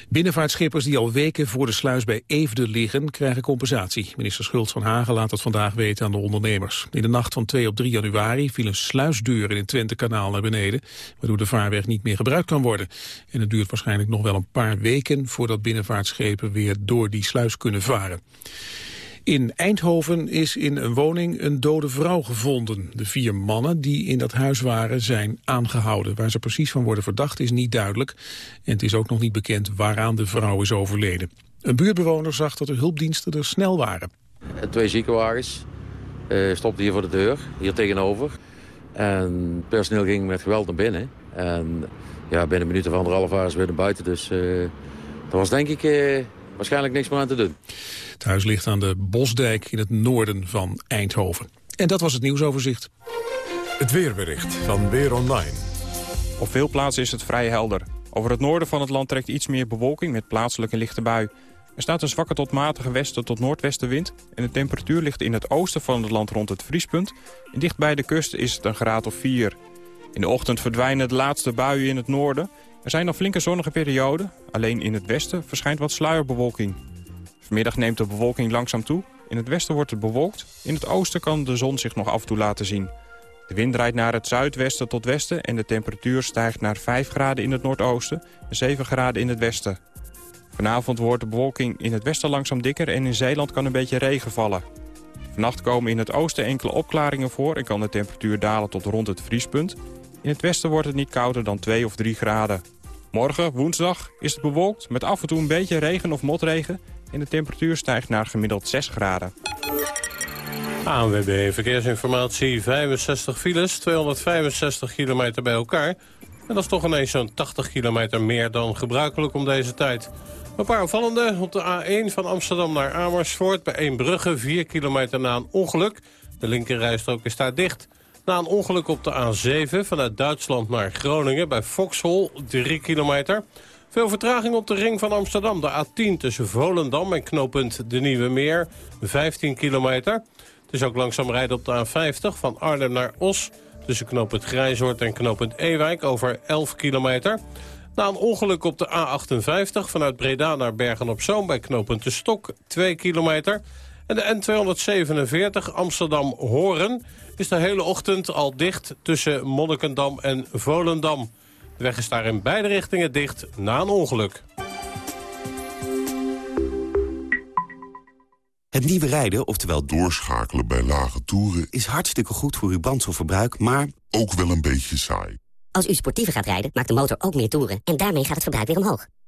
Binnenvaartschippers die al weken voor de sluis bij Eefde liggen, krijgen compensatie. Minister Schultz van Hagen laat dat vandaag weten aan de ondernemers. In de nacht van 2 op 3 januari viel een sluisdeur in het Twentekanaal naar beneden, waardoor de vaarweg niet meer gebruikt kan worden. En het duurt waarschijnlijk nog wel een paar weken voordat binnenvaartschepen weer door die sluis kunnen varen. In Eindhoven is in een woning een dode vrouw gevonden. De vier mannen die in dat huis waren zijn aangehouden. Waar ze precies van worden verdacht is niet duidelijk. En het is ook nog niet bekend waaraan de vrouw is overleden. Een buurtbewoner zag dat de hulpdiensten er snel waren. Twee ziekenwagens uh, stopten hier voor de deur, hier tegenover. En het personeel ging met geweld naar binnen. En ja, binnen een minuut of anderhalf waren ze weer naar buiten. Dus uh, er was denk ik uh, waarschijnlijk niks meer aan te doen. Het huis ligt aan de Bosdijk in het noorden van Eindhoven. En dat was het nieuwsoverzicht. Het weerbericht van Weer Online. Op veel plaatsen is het vrij helder. Over het noorden van het land trekt iets meer bewolking met plaatselijke lichte bui. Er staat een zwakke tot matige westen tot noordwestenwind... en de temperatuur ligt in het oosten van het land rond het vriespunt... en dicht bij de kust is het een graad of 4. In de ochtend verdwijnen de laatste buien in het noorden. Er zijn nog flinke zonnige perioden. Alleen in het westen verschijnt wat sluierbewolking. Vanmiddag neemt de bewolking langzaam toe. In het westen wordt het bewolkt. In het oosten kan de zon zich nog af en toe laten zien. De wind draait naar het zuidwesten tot westen... en de temperatuur stijgt naar 5 graden in het noordoosten... en 7 graden in het westen. Vanavond wordt de bewolking in het westen langzaam dikker... en in Zeeland kan een beetje regen vallen. Vannacht komen in het oosten enkele opklaringen voor... en kan de temperatuur dalen tot rond het vriespunt. In het westen wordt het niet kouder dan 2 of 3 graden. Morgen, woensdag, is het bewolkt met af en toe een beetje regen of motregen... en de temperatuur stijgt naar gemiddeld 6 graden. ANWB Verkeersinformatie, 65 files, 265 kilometer bij elkaar. En dat is toch ineens zo'n 80 kilometer meer dan gebruikelijk om deze tijd. Een paar opvallende op de A1 van Amsterdam naar Amersfoort... bij Eembrugge, 4 kilometer na een ongeluk. De linkerrijstrook is daar dicht. Na een ongeluk op de A7 vanuit Duitsland naar Groningen... bij Vauxhall, 3 kilometer. Veel vertraging op de ring van Amsterdam. De A10 tussen Volendam en knooppunt De Nieuwe Meer, 15 kilometer. Het is ook langzaam rijden op de A50 van Arnhem naar Os... tussen knooppunt Grijzoord en knooppunt Ewijk over 11 kilometer... Na een ongeluk op de A58 vanuit Breda naar Bergen-op-Zoom... bij knooppunt De Stok, 2 kilometer. En de N247 Amsterdam-Horen is de hele ochtend al dicht... tussen Monnikendam en Volendam. De weg is daar in beide richtingen dicht na een ongeluk. Het nieuwe rijden, oftewel doorschakelen bij lage toeren... is hartstikke goed voor uw brandstofverbruik, maar... ook wel een beetje saai. Als u sportiever gaat rijden, maakt de motor ook meer toeren... en daarmee gaat het verbruik weer omhoog.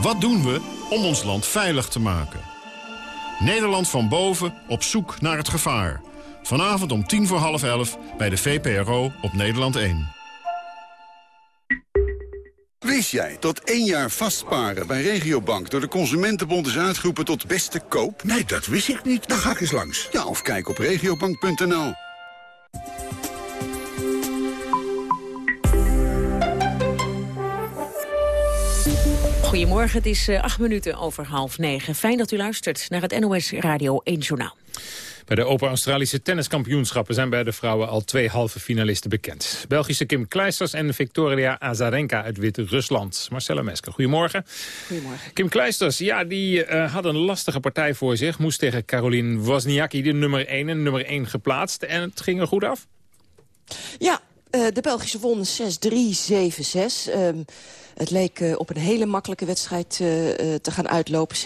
Wat doen we om ons land veilig te maken? Nederland van boven op zoek naar het gevaar. Vanavond om tien voor half elf bij de VPRO op Nederland 1. Wist jij dat één jaar vastparen bij Regiobank door de Consumentenbond is uitgeroepen tot beste koop? Nee, dat wist ik niet. Dan ga ik eens langs. Ja, of kijk op regiobank.nl. Goedemorgen, het is uh, acht minuten over half negen. Fijn dat u luistert naar het NOS Radio 1 Journaal. Bij de Open Australische tenniskampioenschappen zijn bij de vrouwen al twee halve finalisten bekend. Belgische Kim Kleisters en Victoria Azarenka uit Wit-Rusland. Marcella Mesker, goedemorgen. Goedemorgen. Kim Kleisters, ja, die uh, had een lastige partij voor zich. Moest tegen Caroline Wozniacki, de nummer 1 en nummer 1 geplaatst. En het ging er goed af? Ja, uh, de Belgische won 6-3, 7-6. Um, het leek uh, op een hele makkelijke wedstrijd uh, uh, te gaan uitlopen. 6-3,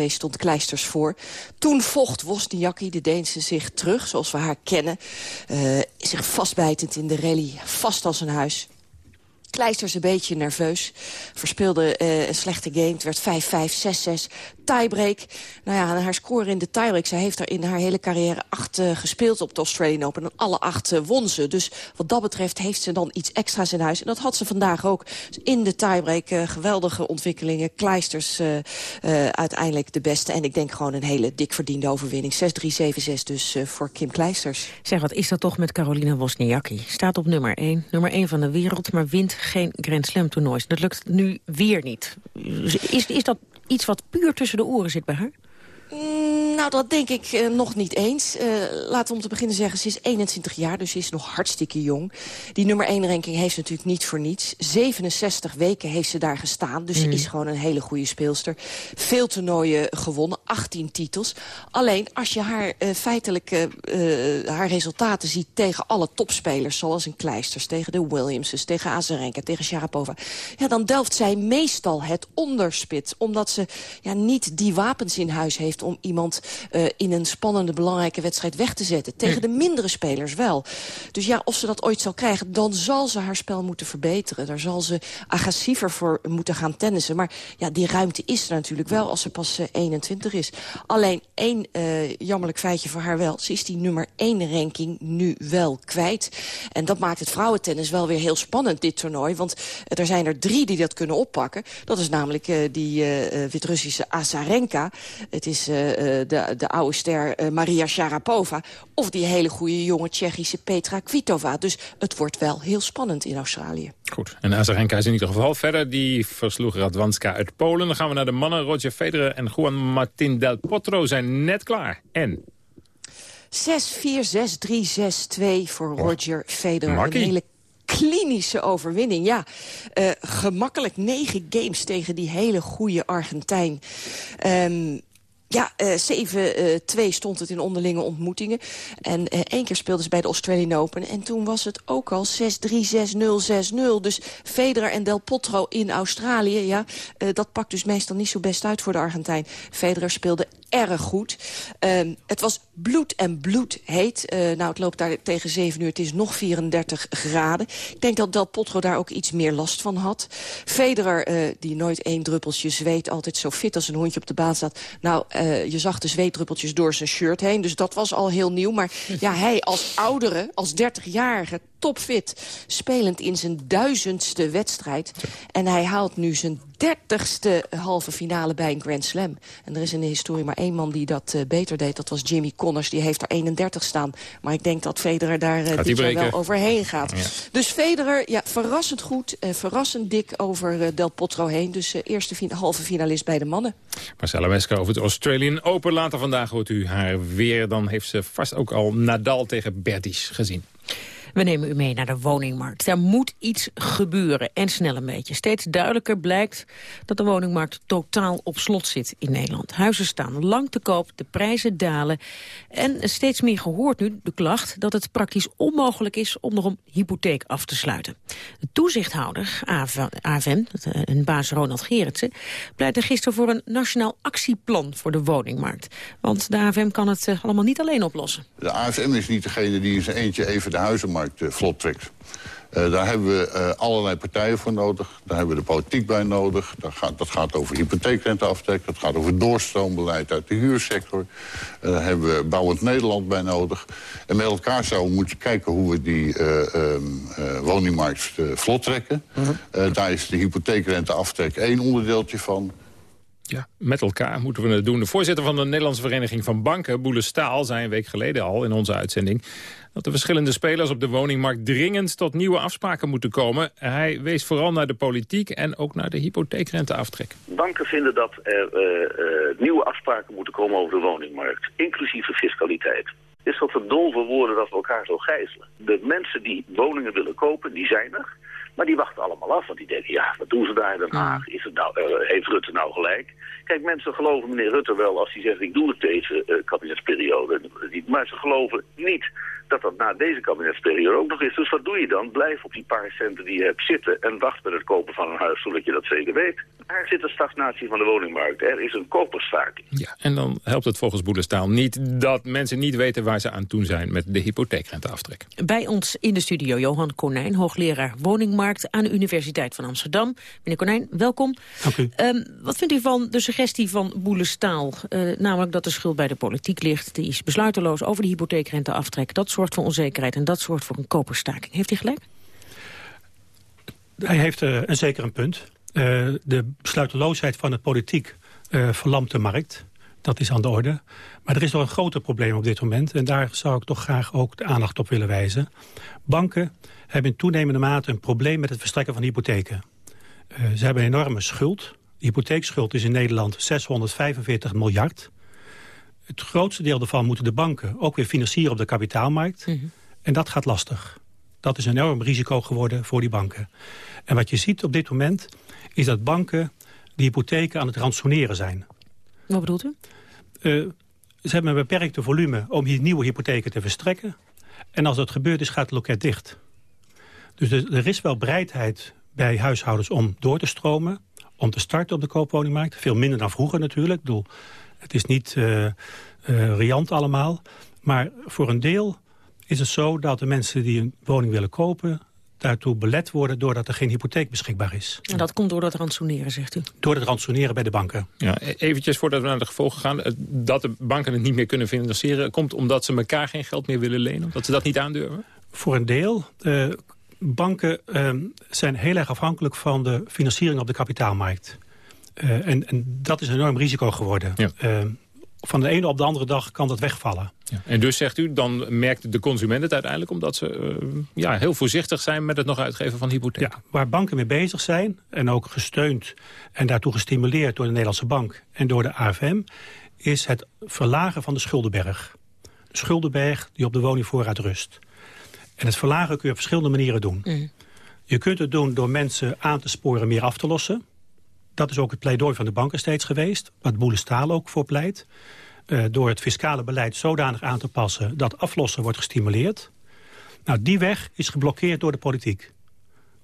5-2 stond Kleisters voor. Toen vocht Wozniacki, de Deense, zich terug, zoals we haar kennen. zich vastbijtend in de rally, vast als een huis. Kleisters een beetje nerveus. Verspeelde een slechte game. Het werd 5-5, 6-6. Tiebreak. Nou ja, haar score in de tiebreak. Zij heeft er in haar hele carrière acht uh, gespeeld op de Australian Open. En alle acht uh, won ze. Dus wat dat betreft heeft ze dan iets extra's in huis. En dat had ze vandaag ook. Dus in de tiebreak geweldige ontwikkelingen. Kleisters uiteindelijk de beste. En ik denk gewoon een hele dik verdiende overwinning. 6-3, 7-6 dus voor Kim Kleisters. Zeg, wat is dat toch met Carolina Wozniacki? Staat op nummer 1. Nummer 1 van de wereld, maar wint geen Grand Slam toernoois. Dat lukt nu weer niet. Is, is dat iets wat puur tussen de oren zit bij haar? Mm, nou, dat denk ik uh, nog niet eens. Uh, laten we om te beginnen zeggen, ze is 21 jaar, dus ze is nog hartstikke jong. Die nummer 1 ranking heeft ze natuurlijk niet voor niets. 67 weken heeft ze daar gestaan, dus mm. ze is gewoon een hele goede speelster. Veel toernooien gewonnen, 18 titels. Alleen, als je haar uh, feitelijk haar resultaten ziet tegen alle topspelers... zoals een Kleisters, tegen de Williamses, tegen Azarenka, tegen Sharapova... ja, dan delft zij meestal het onderspit, omdat ze ja, niet die wapens in huis heeft om iemand uh, in een spannende, belangrijke wedstrijd weg te zetten. Tegen de mindere spelers wel. Dus ja, of ze dat ooit zal krijgen, dan zal ze haar spel moeten verbeteren. Daar zal ze agressiever voor moeten gaan tennissen. Maar ja, die ruimte is er natuurlijk wel als ze pas uh, 21 is. Alleen één uh, jammerlijk feitje voor haar wel. Ze is die nummer 1 ranking nu wel kwijt. En dat maakt het vrouwentennis wel weer heel spannend, dit toernooi. Want er zijn er drie die dat kunnen oppakken. Dat is namelijk die Wit-Russische Azarenka. Het is uh, de, de oude ster uh, Maria Sharapova... of die hele goede jonge Tsjechische Petra Kvitova. Dus het wordt wel heel spannend in Australië. Goed, en Azarenka is in ieder geval verder. Die versloeg Radwanska uit Polen. Dan gaan we naar de mannen. Roger Federer en Juan Martin Del Potro zijn net klaar. En... 6-4-6-3-6-2 voor Roger Federer. Markie. Een hele klinische overwinning. Ja, uh, gemakkelijk negen games tegen die hele goede Argentijn. Um, ja, uh, 7-2 stond het in onderlinge ontmoetingen. En uh, één keer speelden ze bij de Australian Open. En toen was het ook al 6-3, 6-0, 6-0. Dus Federer en Del Potro in Australië, ja, dat pakt dus meestal niet zo best uit voor de Argentijn. Federer speelde erg goed. Uh, het was bloed en bloed heet. Uh, nou, het loopt daar tegen 7 uur. Het is nog 34 graden. Ik denk dat Del Potro daar ook iets meer last van had. Federer, uh, die nooit één druppeltje zweet... altijd zo fit als een hondje op de baan staat. Nou, uh, je zag de zweetdruppeltjes door zijn shirt heen. Dus dat was al heel nieuw. Maar ja, hij als oudere, als 30-jarige, topfit... spelend in zijn duizendste wedstrijd. En hij haalt nu zijn dertigste halve finale bij een Grand Slam. En er is in de historie maar één man die dat uh, beter deed. Dat was Jimmy Connors. Die heeft er 31 staan. Maar ik denk dat Federer daar uh, dit jaar wel overheen gaat. Ja. Dus Federer, ja, verrassend goed. Uh, verrassend dik over Del Potro heen. Dus eerste fin halve finalist bij de mannen. Marcella Wesker over het Australian Open. Later vandaag hoort u haar weer. Dan heeft ze vast ook al Nadal tegen Bertis gezien. We nemen u mee naar de woningmarkt. Er moet iets gebeuren en snel een beetje. Steeds duidelijker blijkt dat de woningmarkt totaal op slot zit in Nederland. Huizen staan lang te koop, de prijzen dalen. En steeds meer gehoord nu de klacht dat het praktisch onmogelijk is om nog een hypotheek af te sluiten. De toezichthouder, AFM, een baas Ronald Gerritsen, pleitte gisteren voor een nationaal actieplan voor de woningmarkt. Want de AFM kan het eh, allemaal niet alleen oplossen. De AFM is niet degene die in zijn eentje even de huizenmarkt markt vlot trekt. Uh, daar hebben we uh, allerlei partijen voor nodig. Daar hebben we de politiek bij nodig. Dat gaat, dat gaat over hypotheekrenteaftrek. Dat gaat over doorstroombeleid uit de huursector. Uh, daar hebben we Bouwend Nederland bij nodig. En met elkaar zouden we moeten kijken hoe we die woningmarkt vlot trekken. -huh. daar is de hypotheekrenteaftrek één onderdeeltje van. Ja, met elkaar moeten we het doen. De voorzitter van de Nederlandse Vereniging van Banken, Boele Staal... zei een week geleden al in onze uitzending... dat de verschillende spelers op de woningmarkt dringend tot nieuwe afspraken moeten komen. Hij wees vooral naar de politiek en ook naar de hypotheekrenteaftrek. Banken vinden dat er uh, uh, nieuwe afspraken moeten komen over de woningmarkt, inclusief de fiscaliteit is dat verdolven woorden dat we elkaar zo gijzelen. De mensen die woningen willen kopen, die zijn er. Maar die wachten allemaal af, want die denken, ja, wat doen ze daar in Den Haag? Is het nou, uh, heeft Rutte nou gelijk? Kijk, mensen geloven meneer Rutte wel als hij zegt, ik doe het deze uh, kabinetsperiode. Maar ze geloven niet dat dat na deze kabinetsperiode ook nog is. Dus wat doe je dan? Blijf op die paar centen die je hebt zitten en wacht met het kopen van een huis, zodat je dat zeker weet. Daar zit de stagnatie van de woningmarkt. Er is een kopersstaking. Ja, en dan helpt het volgens Boedestaal niet dat mensen niet weten waar ze aan toe zijn met de hypotheekrenteaftrek. Bij ons in de studio Johan Konijn, hoogleraar woningmarkt aan de Universiteit van Amsterdam. Meneer Konijn, welkom. Dank u. Um, wat vindt u van de suggestie van Boelestaal? Uh, namelijk dat de schuld bij de politiek ligt. Die is besluiteloos over de hypotheekrenteaftrek. Dat zorgt voor onzekerheid en dat zorgt voor een koperstaking. Heeft hij gelijk? Hij heeft uh, een zeker een punt. Uh, de besluiteloosheid van de politiek uh, verlamt de markt. Dat is aan de orde. Maar er is nog een groter probleem op dit moment. En daar zou ik toch graag ook de aandacht op willen wijzen. Banken hebben in toenemende mate een probleem met het verstrekken van hypotheken. Ze hebben een enorme schuld. De hypotheekschuld is in Nederland 645 miljard. Het grootste deel daarvan moeten de banken ook weer financieren op de kapitaalmarkt. Mhm. En dat gaat lastig. Dat is een enorm risico geworden voor die banken. En wat je ziet op dit moment is dat banken die hypotheken aan het ransoneren zijn. Wat bedoelt u? Uh, ze hebben een beperkte volume om hier nieuwe hypotheken te verstrekken. En als dat gebeurt is, gaat het loket dicht. Dus er is wel bereidheid bij huishoudens om door te stromen... om te starten op de koopwoningmarkt. Veel minder dan vroeger natuurlijk. Ik bedoel, het is niet uh, uh, riant allemaal. Maar voor een deel is het zo dat de mensen die een woning willen kopen daartoe belet worden doordat er geen hypotheek beschikbaar is. En dat komt door dat ransoneren, zegt u? Door het ransoneren bij de banken. Ja, e- eventjes voordat we naar de gevolgen gaan. Dat de banken het niet meer kunnen financieren... komt omdat ze elkaar geen geld meer willen lenen? Dat ze dat niet aandurven? Voor een deel. Uh, banken uh, zijn heel erg afhankelijk van de financiering op de kapitaalmarkt. Uh, en, en, dat is een enorm risico geworden. Ja van de ene op de andere dag kan dat wegvallen. Ja. En dus zegt u, dan merkt de consument het uiteindelijk... omdat ze uh, ja, heel voorzichtig zijn met het nog uitgeven van hypotheek. Ja, waar banken mee bezig zijn, en ook gesteund... en daartoe gestimuleerd door de Nederlandse Bank en door de AFM... is het verlagen van de schuldenberg. De schuldenberg die op de woningvoorraad rust. En het verlagen kun je op verschillende manieren doen. Mm. Je kunt het doen door mensen aan te sporen meer af te lossen... Dat is ook het pleidooi van de banken steeds geweest. Wat Boelestaal ook voor pleit. Uh, door het fiscale beleid zodanig aan te passen dat aflossen wordt gestimuleerd. Nou, die weg is geblokkeerd door de politiek.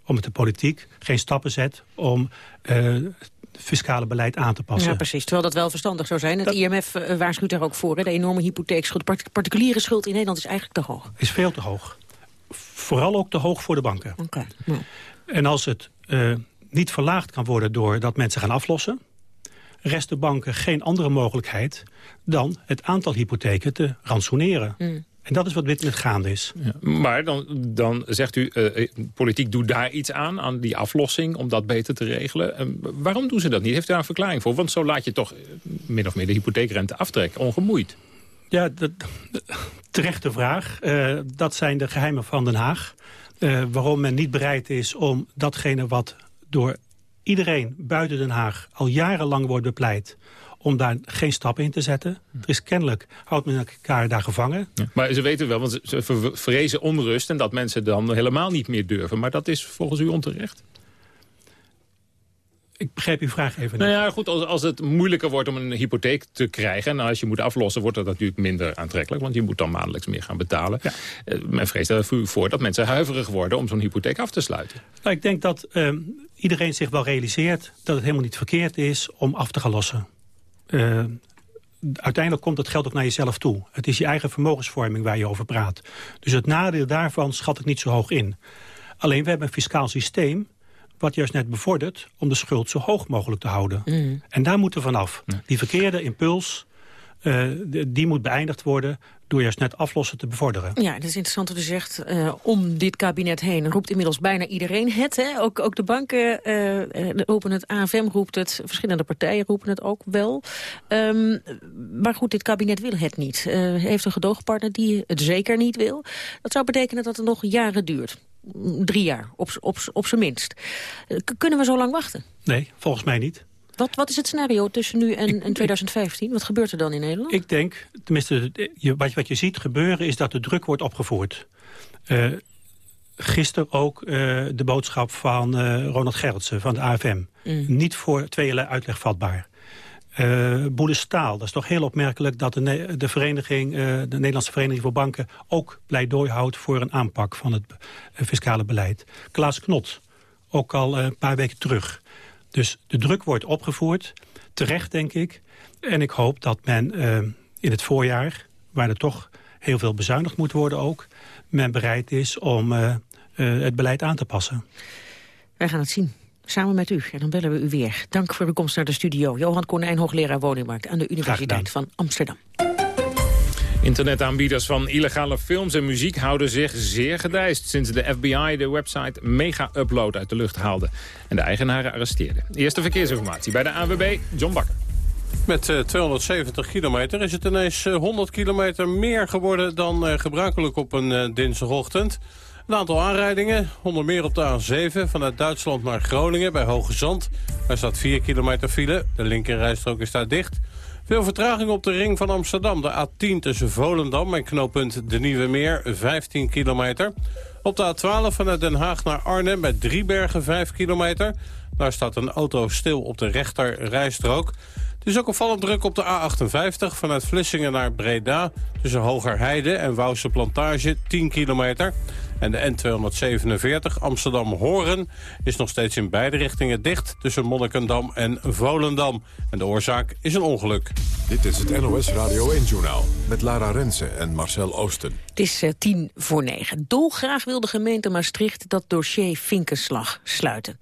Omdat de politiek geen stappen zet om uh, fiscale beleid aan te passen. Ja, precies. Terwijl dat wel verstandig zou zijn. Het IMF uh, waarschuwt daar ook voor. Hè? De enorme hypotheekschuld. De particuliere schuld in Nederland is eigenlijk te hoog. Is veel te hoog. Vooral ook te hoog voor de banken. Oké. Okay. Nou. En als het uh, niet verlaagd kan worden doordat mensen gaan aflossen... rest de banken geen andere mogelijkheid dan het aantal hypotheken te ransoneren. Mm. En dat is wat dit met gaande is. Ja, maar dan, dan zegt u, uh, politiek doet daar iets aan, aan die aflossing... om dat beter te regelen. Uh, waarom doen ze dat niet? Heeft u daar een verklaring voor? Want zo laat je toch min of meer de hypotheekrente aftrekken, ongemoeid. Ja, dat, terechte vraag. Uh, dat zijn de geheimen van Den Haag. waarom men niet bereid is om datgene wat door iedereen buiten Den Haag al jarenlang wordt bepleit om daar geen stappen in te zetten. Er is kennelijk, houdt men elkaar daar gevangen. maar ze weten wel, want ze vrezen onrust... en dat mensen dan helemaal niet meer durven. Maar dat is volgens u onterecht? Ik begrijp uw vraag even niet. Nou ja, goed, als, als het moeilijker wordt om een hypotheek te krijgen... en als je moet aflossen, wordt dat natuurlijk minder aantrekkelijk... want je moet dan maandelijks meer gaan betalen. Ja. Uh, men vreest ervoor dat mensen huiverig worden om zo'n hypotheek af te sluiten. Nou, ik denk dat uh, iedereen zich wel realiseert dat het helemaal niet verkeerd is om af te gaan lossen. Uh, uiteindelijk komt dat geld ook naar jezelf toe. Het is je eigen vermogensvorming waar je over praat. Dus het nadeel daarvan schat ik niet zo hoog in. Alleen we hebben een fiscaal systeem wat juist net bevordert om de schuld zo hoog mogelijk te houden. Mm. En daar moeten we vanaf. Die verkeerde impuls, uh, die moet beëindigd worden door juist net aflossen te bevorderen. Ja, het is interessant wat u zegt. Uh, om dit kabinet heen roept inmiddels bijna iedereen het. Hè? Ook, ook de banken uh, roepen het, AFM roept het, verschillende partijen roepen het ook wel. Um, maar goed, dit kabinet wil het niet. Heeft een gedoogpartner die het zeker niet wil. Dat zou betekenen dat het nog jaren duurt drie jaar, op, op, op zijn minst. kunnen we zo lang wachten? Nee, volgens mij niet. Wat, wat is het scenario tussen nu en, en 2015? Wat gebeurt er dan in Nederland? Ik denk, tenminste, je, wat, wat je ziet gebeuren... is dat de druk wordt opgevoerd. Uh, gisteren ook uh, de boodschap van uh, Ronald Gerritsen van de AFM. Mm. Niet voor tweeërlei uitleg vatbaar. Uh, Boelestaal, dat is toch heel opmerkelijk dat de, de, vereniging, uh, de Nederlandse Vereniging voor Banken ook pleidooi houdt voor een aanpak van het fiscale beleid. Klaas Knot, ook al een paar weken terug. Dus de druk wordt opgevoerd, terecht denk ik. En ik hoop dat men in het voorjaar, waar er toch heel veel bezuinigd moet worden ook... men bereid is om het beleid aan te passen. Wij gaan het zien. Samen met u. En dan bellen we u weer. Dank voor uw komst naar de studio. Johan Konijn, hoogleraar woningmarkt aan de Universiteit van Amsterdam. Internetaanbieders van illegale films en muziek houden zich zeer gedijst... sinds de FBI de website Mega Upload uit de lucht haalde... en de eigenaren arresteerde. Eerste verkeersinformatie bij de AWB, John Bakker. Met uh, 270 kilometer is het ineens uh, 100 kilometer meer geworden dan uh, gebruikelijk op een dinsdagochtend. Een aantal aanrijdingen, onder meer op de A7 vanuit Duitsland naar Groningen bij Hoge Zand. Daar staat 4 kilometer file, de linkerrijstrook is daar dicht. Veel vertraging op de ring van Amsterdam. De A10 tussen Volendam en knooppunt De Nieuwe Meer, 15 kilometer. Op de A12 vanuit Den Haag naar Arnhem bij Driebergen, 5 kilometer. Daar staat een auto stil op de rechter rijstrook. Het is ook opvallend druk op de A58 vanuit Vlissingen naar Breda... tussen Hogerheide en Wouwse Plantage, 10 kilometer. En de N247 Amsterdam-Horen is nog steeds in beide richtingen dicht... tussen Monnikendam en Volendam. En de oorzaak is een ongeluk. Dit is het NOS Radio 1-journaal met Lara Rensen en Marcel Oosten. Het is uh, tien voor negen. Dolgraag wil de gemeente Maastricht dat dossier Vinkenslag sluiten.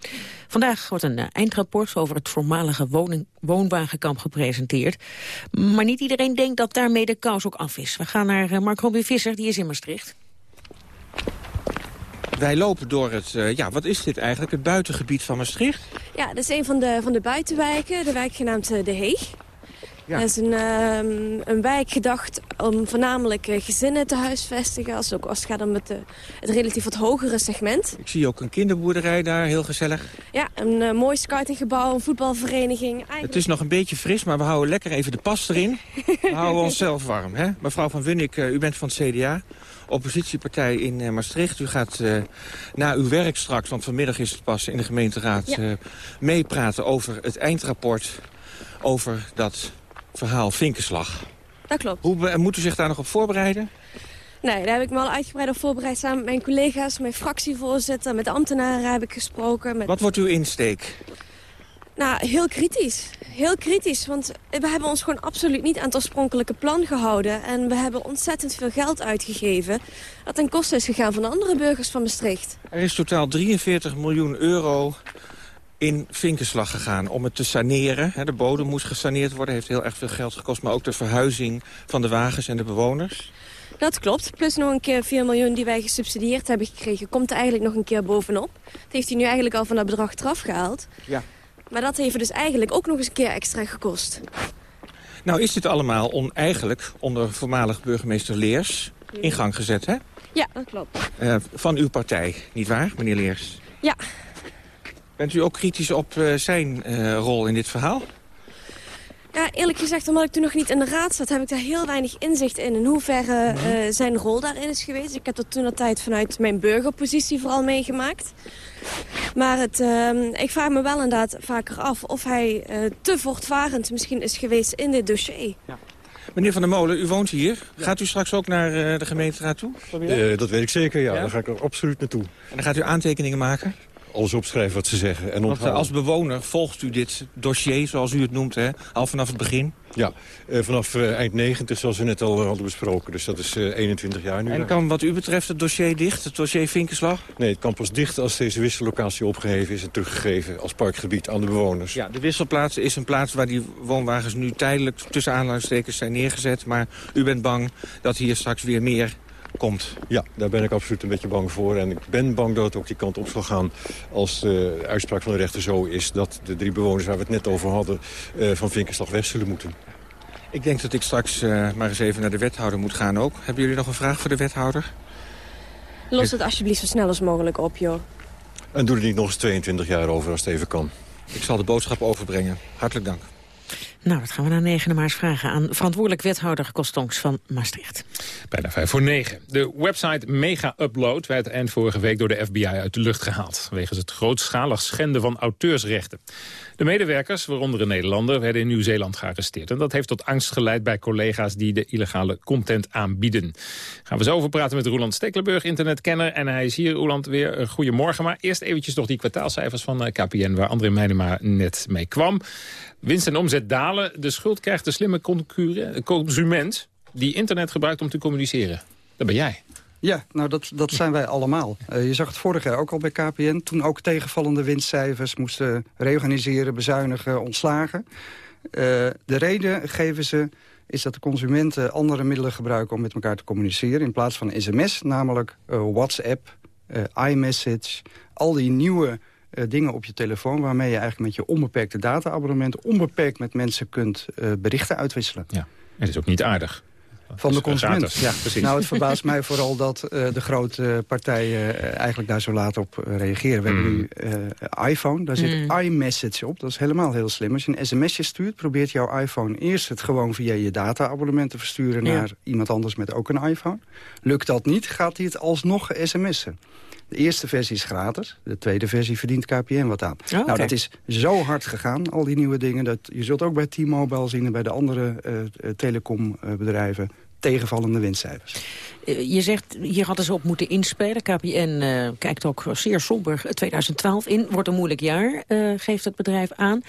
Vandaag wordt een uh, eindrapport over het voormalige woning, woonwagenkamp gepresenteerd. Maar niet iedereen denkt dat daarmee de kous ook af is. We gaan naar uh, Mark Robin Visser, die is in Maastricht. Wij lopen door het, uh, ja, wat is dit eigenlijk, het buitengebied van Maastricht? Ja, dat is een van de, van de buitenwijken, de wijk genaamd De Heeg. Ja. Dat is een, uh, een wijk gedacht om voornamelijk uh, gezinnen te huisvestigen... Als, ook, als het gaat om het, het relatief wat hogere segment. Ik zie ook een kinderboerderij daar, heel gezellig. Ja, een mooi scoutinggebouw, een voetbalvereniging. Eigenlijk... Het is nog een beetje fris, maar we houden lekker even de pas erin. we houden onszelf warm. Hè? Mevrouw van Winnik, u bent van het CDA oppositiepartij in Maastricht. U gaat uh, na uw werk straks, want vanmiddag is het pas in de gemeenteraad... Ja. Uh, meepraten over het eindrapport over dat verhaal Vinkenslag. Dat klopt. Hoe moet u zich daar nog op voorbereiden? Nee, daar heb ik me al uitgebreid op voorbereid. Samen met mijn collega's, mijn fractievoorzitter, met de ambtenaren heb ik gesproken. Met... Wat wordt uw insteek? Nou, heel kritisch. Heel kritisch, want we hebben ons gewoon absoluut niet aan het oorspronkelijke plan gehouden. En we hebben ontzettend veel geld uitgegeven... dat ten koste is gegaan van de andere burgers van Maastricht. Er is totaal 43 miljoen euro in vinkenslag gegaan om het te saneren. De bodem moest gesaneerd worden, heeft heel erg veel geld gekost... maar ook de verhuizing van de wagens en de bewoners. Dat klopt. Plus nog een keer 4 miljoen die wij gesubsidieerd hebben gekregen... komt er eigenlijk nog een keer bovenop. Dat heeft hij nu eigenlijk al van dat bedrag eraf gehaald. Ja. Maar dat heeft dus eigenlijk ook nog eens een keer extra gekost. Nou is dit allemaal on, eigenlijk onder voormalig burgemeester Leers in gang gezet, hè? Ja, dat klopt. Uh, van uw partij, niet waar, meneer Leers? Ja. Bent u ook kritisch op uh, zijn uh, rol in dit verhaal? Ja, eerlijk gezegd, omdat ik toen nog niet in de raad zat... heb ik daar heel weinig inzicht in... in hoeverre uh, zijn rol daarin is geweest. Ik heb dat toen de tijd vanuit mijn burgerpositie vooral meegemaakt. Maar het, uh, ik vraag me wel inderdaad vaker af... of hij uh, te voortvarend misschien is geweest in dit dossier. Ja. Meneer Van der Molen, u woont hier. Gaat u straks ook naar uh, de gemeenteraad toe? Uh, dat weet ik zeker, ja. ja. Daar ga ik er absoluut naartoe. En dan gaat u aantekeningen maken? Alles opschrijven wat ze zeggen. En Want, als bewoner volgt u dit dossier, zoals u het noemt, hè, al vanaf het begin? Ja, uh, vanaf uh, eind 90, zoals we net al hadden besproken. Dus dat is uh, 21 jaar nu. En kan wat u betreft het dossier dicht, het dossier Vinkenslag? Nee, het kan pas dicht als deze wissellocatie opgeheven is... en teruggegeven als parkgebied aan de bewoners. Ja, de wisselplaats is een plaats waar die woonwagens nu tijdelijk... tussen aanhalingstekens zijn neergezet. Maar u bent bang dat hier straks weer meer komt. Ja, daar ben ik absoluut een beetje bang voor. En ik ben bang dat het ook die kant op zal gaan als de uitspraak van de rechter zo is... dat de drie bewoners waar we het net over hadden uh, van Vinkenslag weg zullen moeten. Ik denk dat ik straks uh, maar eens even naar de wethouder moet gaan ook. Hebben jullie nog een vraag voor de wethouder? Los het alsjeblieft zo snel als mogelijk op, joh. En doe er niet nog eens 22 jaar over als het even kan. Ik zal de boodschap overbrengen. Hartelijk dank. Nou, dat gaan we naar negen maart vragen aan verantwoordelijk wethouder Kostonks van Maastricht. Bijna vijf voor negen. De website Mega Upload werd eind vorige week door de FBI uit de lucht gehaald. Wegens het grootschalig schenden van auteursrechten. De medewerkers, waaronder een Nederlander, werden in Nieuw-Zeeland gearresteerd. En dat heeft tot angst geleid bij collega's die de illegale content aanbieden. Gaan we zo over praten met Roland Stekelenburg, internetkenner. En hij is hier, Roland, weer. Goedemorgen. Maar eerst eventjes nog die kwartaalcijfers van eh, KPN... waar André Meijnema net mee kwam. Winst en omzet dalen. De schuld krijgt de slimme consument die internet gebruikt om te communiceren. Dat ben jij. Ja, nou dat, dat zijn wij allemaal. Uh, je zag het vorig jaar ook al bij KPN. Toen ook tegenvallende winstcijfers moesten reorganiseren, bezuinigen, ontslagen. Uh, de reden geven ze is dat de consumenten andere middelen gebruiken om met elkaar te communiceren... in plaats van sms, namelijk uh, WhatsApp, iMessage... al die nieuwe eh, dingen op je telefoon... waarmee je eigenlijk met je onbeperkte data-abonnement... onbeperkt met mensen kunt berichten uitwisselen. Ja, en het is ook niet aardig. Van de consument. Ja, precies. Nou, het verbaast mij vooral dat uh, de grote partijen uh, eigenlijk daar zo laat op uh, reageren. We mm. hebben nu iPhone, daar zit mm. iMessage op. Dat is helemaal heel slim. Als je een sms'je stuurt, probeert jouw iPhone eerst het gewoon via je data-abonnement te versturen ja. naar iemand anders met ook een iPhone. Lukt dat niet, gaat hij het alsnog sms'en. De eerste versie is gratis. De tweede versie verdient KPN wat aan. Oh, okay. Nou, dat is zo hard gegaan, al die nieuwe dingen. Dat, je zult ook bij T-Mobile zien en bij de andere uh, telecombedrijven tegenvallende winstcijfers. Je zegt, hier hadden ze op moeten inspelen. KPN uh, kijkt ook zeer somber 2012 in. Wordt een moeilijk jaar, uh, geeft het bedrijf aan.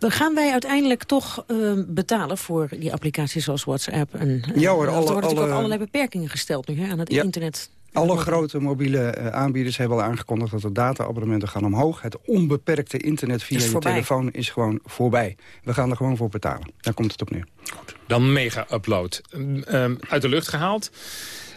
Gaan wij uiteindelijk toch uh, betalen voor die applicaties zoals WhatsApp? En, ja hoor, er alle, worden alle... ook allerlei beperkingen gesteld nu hè, aan het ja. internet. Alle grote mobiele uh, aanbieders hebben al aangekondigd dat de data-abonnementen gaan omhoog. Het onbeperkte internet via je telefoon is gewoon voorbij. We gaan er gewoon voor betalen. Daar komt het op neer. Goed. Dan mega-upload. Um, uit de lucht gehaald.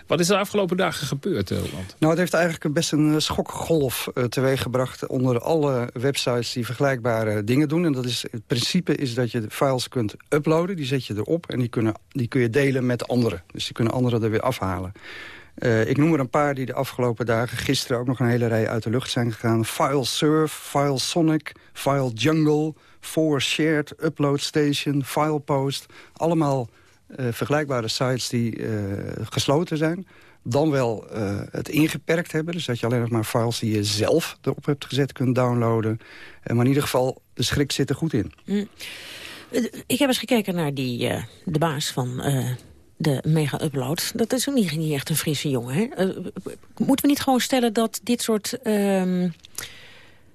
Wat is er de afgelopen dagen gebeurd, Roland? Nou, het heeft eigenlijk best een schokgolf uh, teweeggebracht... onder alle websites die vergelijkbare dingen doen. En dat is, het principe is dat je de files kunt uploaden. Die zet je erop en die, kunnen, die kun je delen met anderen. Dus die kunnen anderen er weer afhalen. Uh, ik noem er een paar die de afgelopen dagen... gisteren ook nog een hele rij uit de lucht zijn gegaan. FileSurf, FileSonic, FileJungle, ForShared, UploadStation, FilePost. Allemaal uh, vergelijkbare sites die uh, gesloten zijn. Dan wel het ingeperkt hebben. Dus dat je alleen nog maar files die je zelf erop hebt gezet kunt downloaden. maar in ieder geval, de schrik zit er goed in. Mm. Ik heb eens gekeken naar die, de baas van de mega-upload. Dat is ook niet, niet echt een frisse jongen. Hè? Uh, moeten we niet gewoon stellen dat dit soort... Um,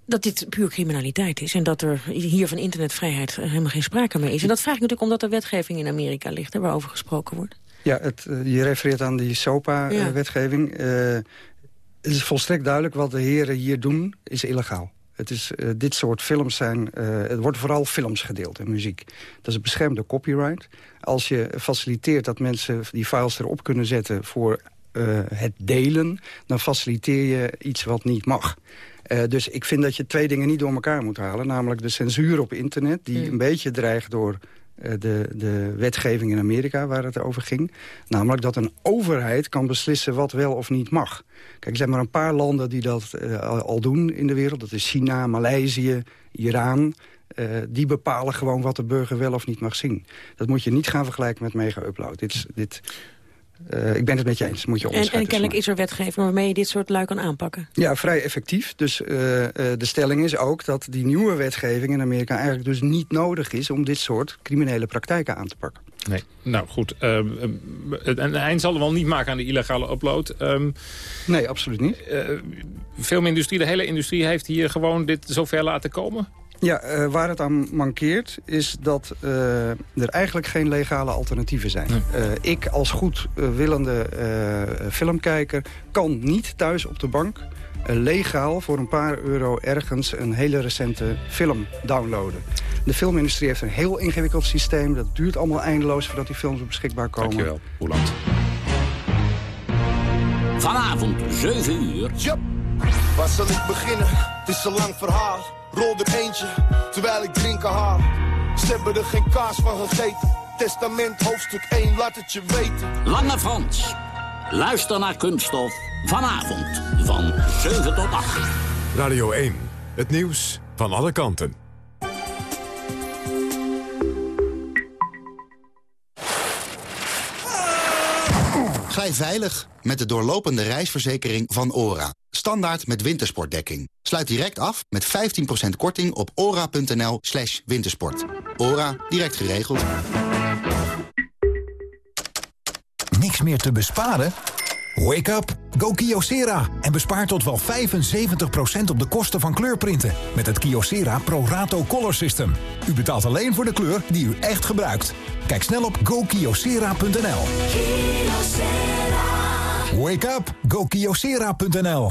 dat dit puur criminaliteit is en dat er hier van internetvrijheid helemaal geen sprake meer is. En dat vraag ik natuurlijk omdat er wetgeving in Amerika ligt hè, waarover gesproken wordt. Ja, het, uh, je refereert aan die SOPA-wetgeving. Ja. Uh, het is volstrekt duidelijk wat de heren hier doen, is illegaal. Het is, uh, dit soort films zijn... Uh, het wordt vooral films gedeeld en muziek. Dat is beschermde copyright. Als je faciliteert dat mensen die files erop kunnen zetten... voor uh, het delen, dan faciliteer je iets wat niet mag. Uh, dus ik vind dat je twee dingen niet door elkaar moet halen. Namelijk de censuur op internet, die mm. een beetje dreigt door de, de wetgeving in Amerika waar het over ging. Namelijk dat een overheid kan beslissen wat wel of niet mag. Kijk, er zijn maar een paar landen die dat uh, al doen in de wereld. Dat is China, Maleisië, Iran. Uh, die bepalen gewoon wat de burger wel of niet mag zien. Dat moet je niet gaan vergelijken met mega-upload. Dit, dit, uh, ik ben het met je eens, moet je En, en kennelijk is er wetgeving waarmee je dit soort lui kan aanpakken? Ja, vrij effectief. Dus uh, uh, de stelling is ook dat die nieuwe wetgeving in Amerika... eigenlijk dus niet nodig is om dit soort criminele praktijken aan te pakken. Nee, nou goed. Uh, een eind zal er wel niet maken aan de illegale upload. Um, nee, absoluut niet. filmindustrie, de hele industrie heeft hier gewoon dit zover laten komen? Ja, uh, waar het aan mankeert is dat uh, er eigenlijk geen legale alternatieven zijn. Nee. Uh, ik als goed willende filmkijker kan niet thuis op de bank... legaal voor een paar euro ergens een hele recente film downloaden. De filmindustrie heeft een heel ingewikkeld systeem. Dat duurt allemaal eindeloos voordat die films beschikbaar komen. Dankjewel, Roland. Vanavond, 7 uur. Yep. Waar zal ik beginnen? Het is een lang verhaal. Rol er eentje, terwijl ik drinken haal. Ze hebben er geen kaas van gegeten. Testament hoofdstuk 1, laat het je weten. Lange Frans. Luister naar Kunststof. Vanavond van 7 tot 8. Radio 1. Het nieuws van alle kanten. Glij veilig met de doorlopende reisverzekering van ORA. Standaard met wintersportdekking. Sluit direct af met 15% korting op ora.nl slash wintersport. ORA, direct geregeld. Niks meer te besparen? Wake up! Go Kyocera en bespaar tot wel 75% op de kosten van kleurprinten... met het Kyocera Pro Rato Color System. U betaalt alleen voor de kleur die u echt gebruikt. Kijk snel op gokyocera.nl. Wake up! GoKiosera.nl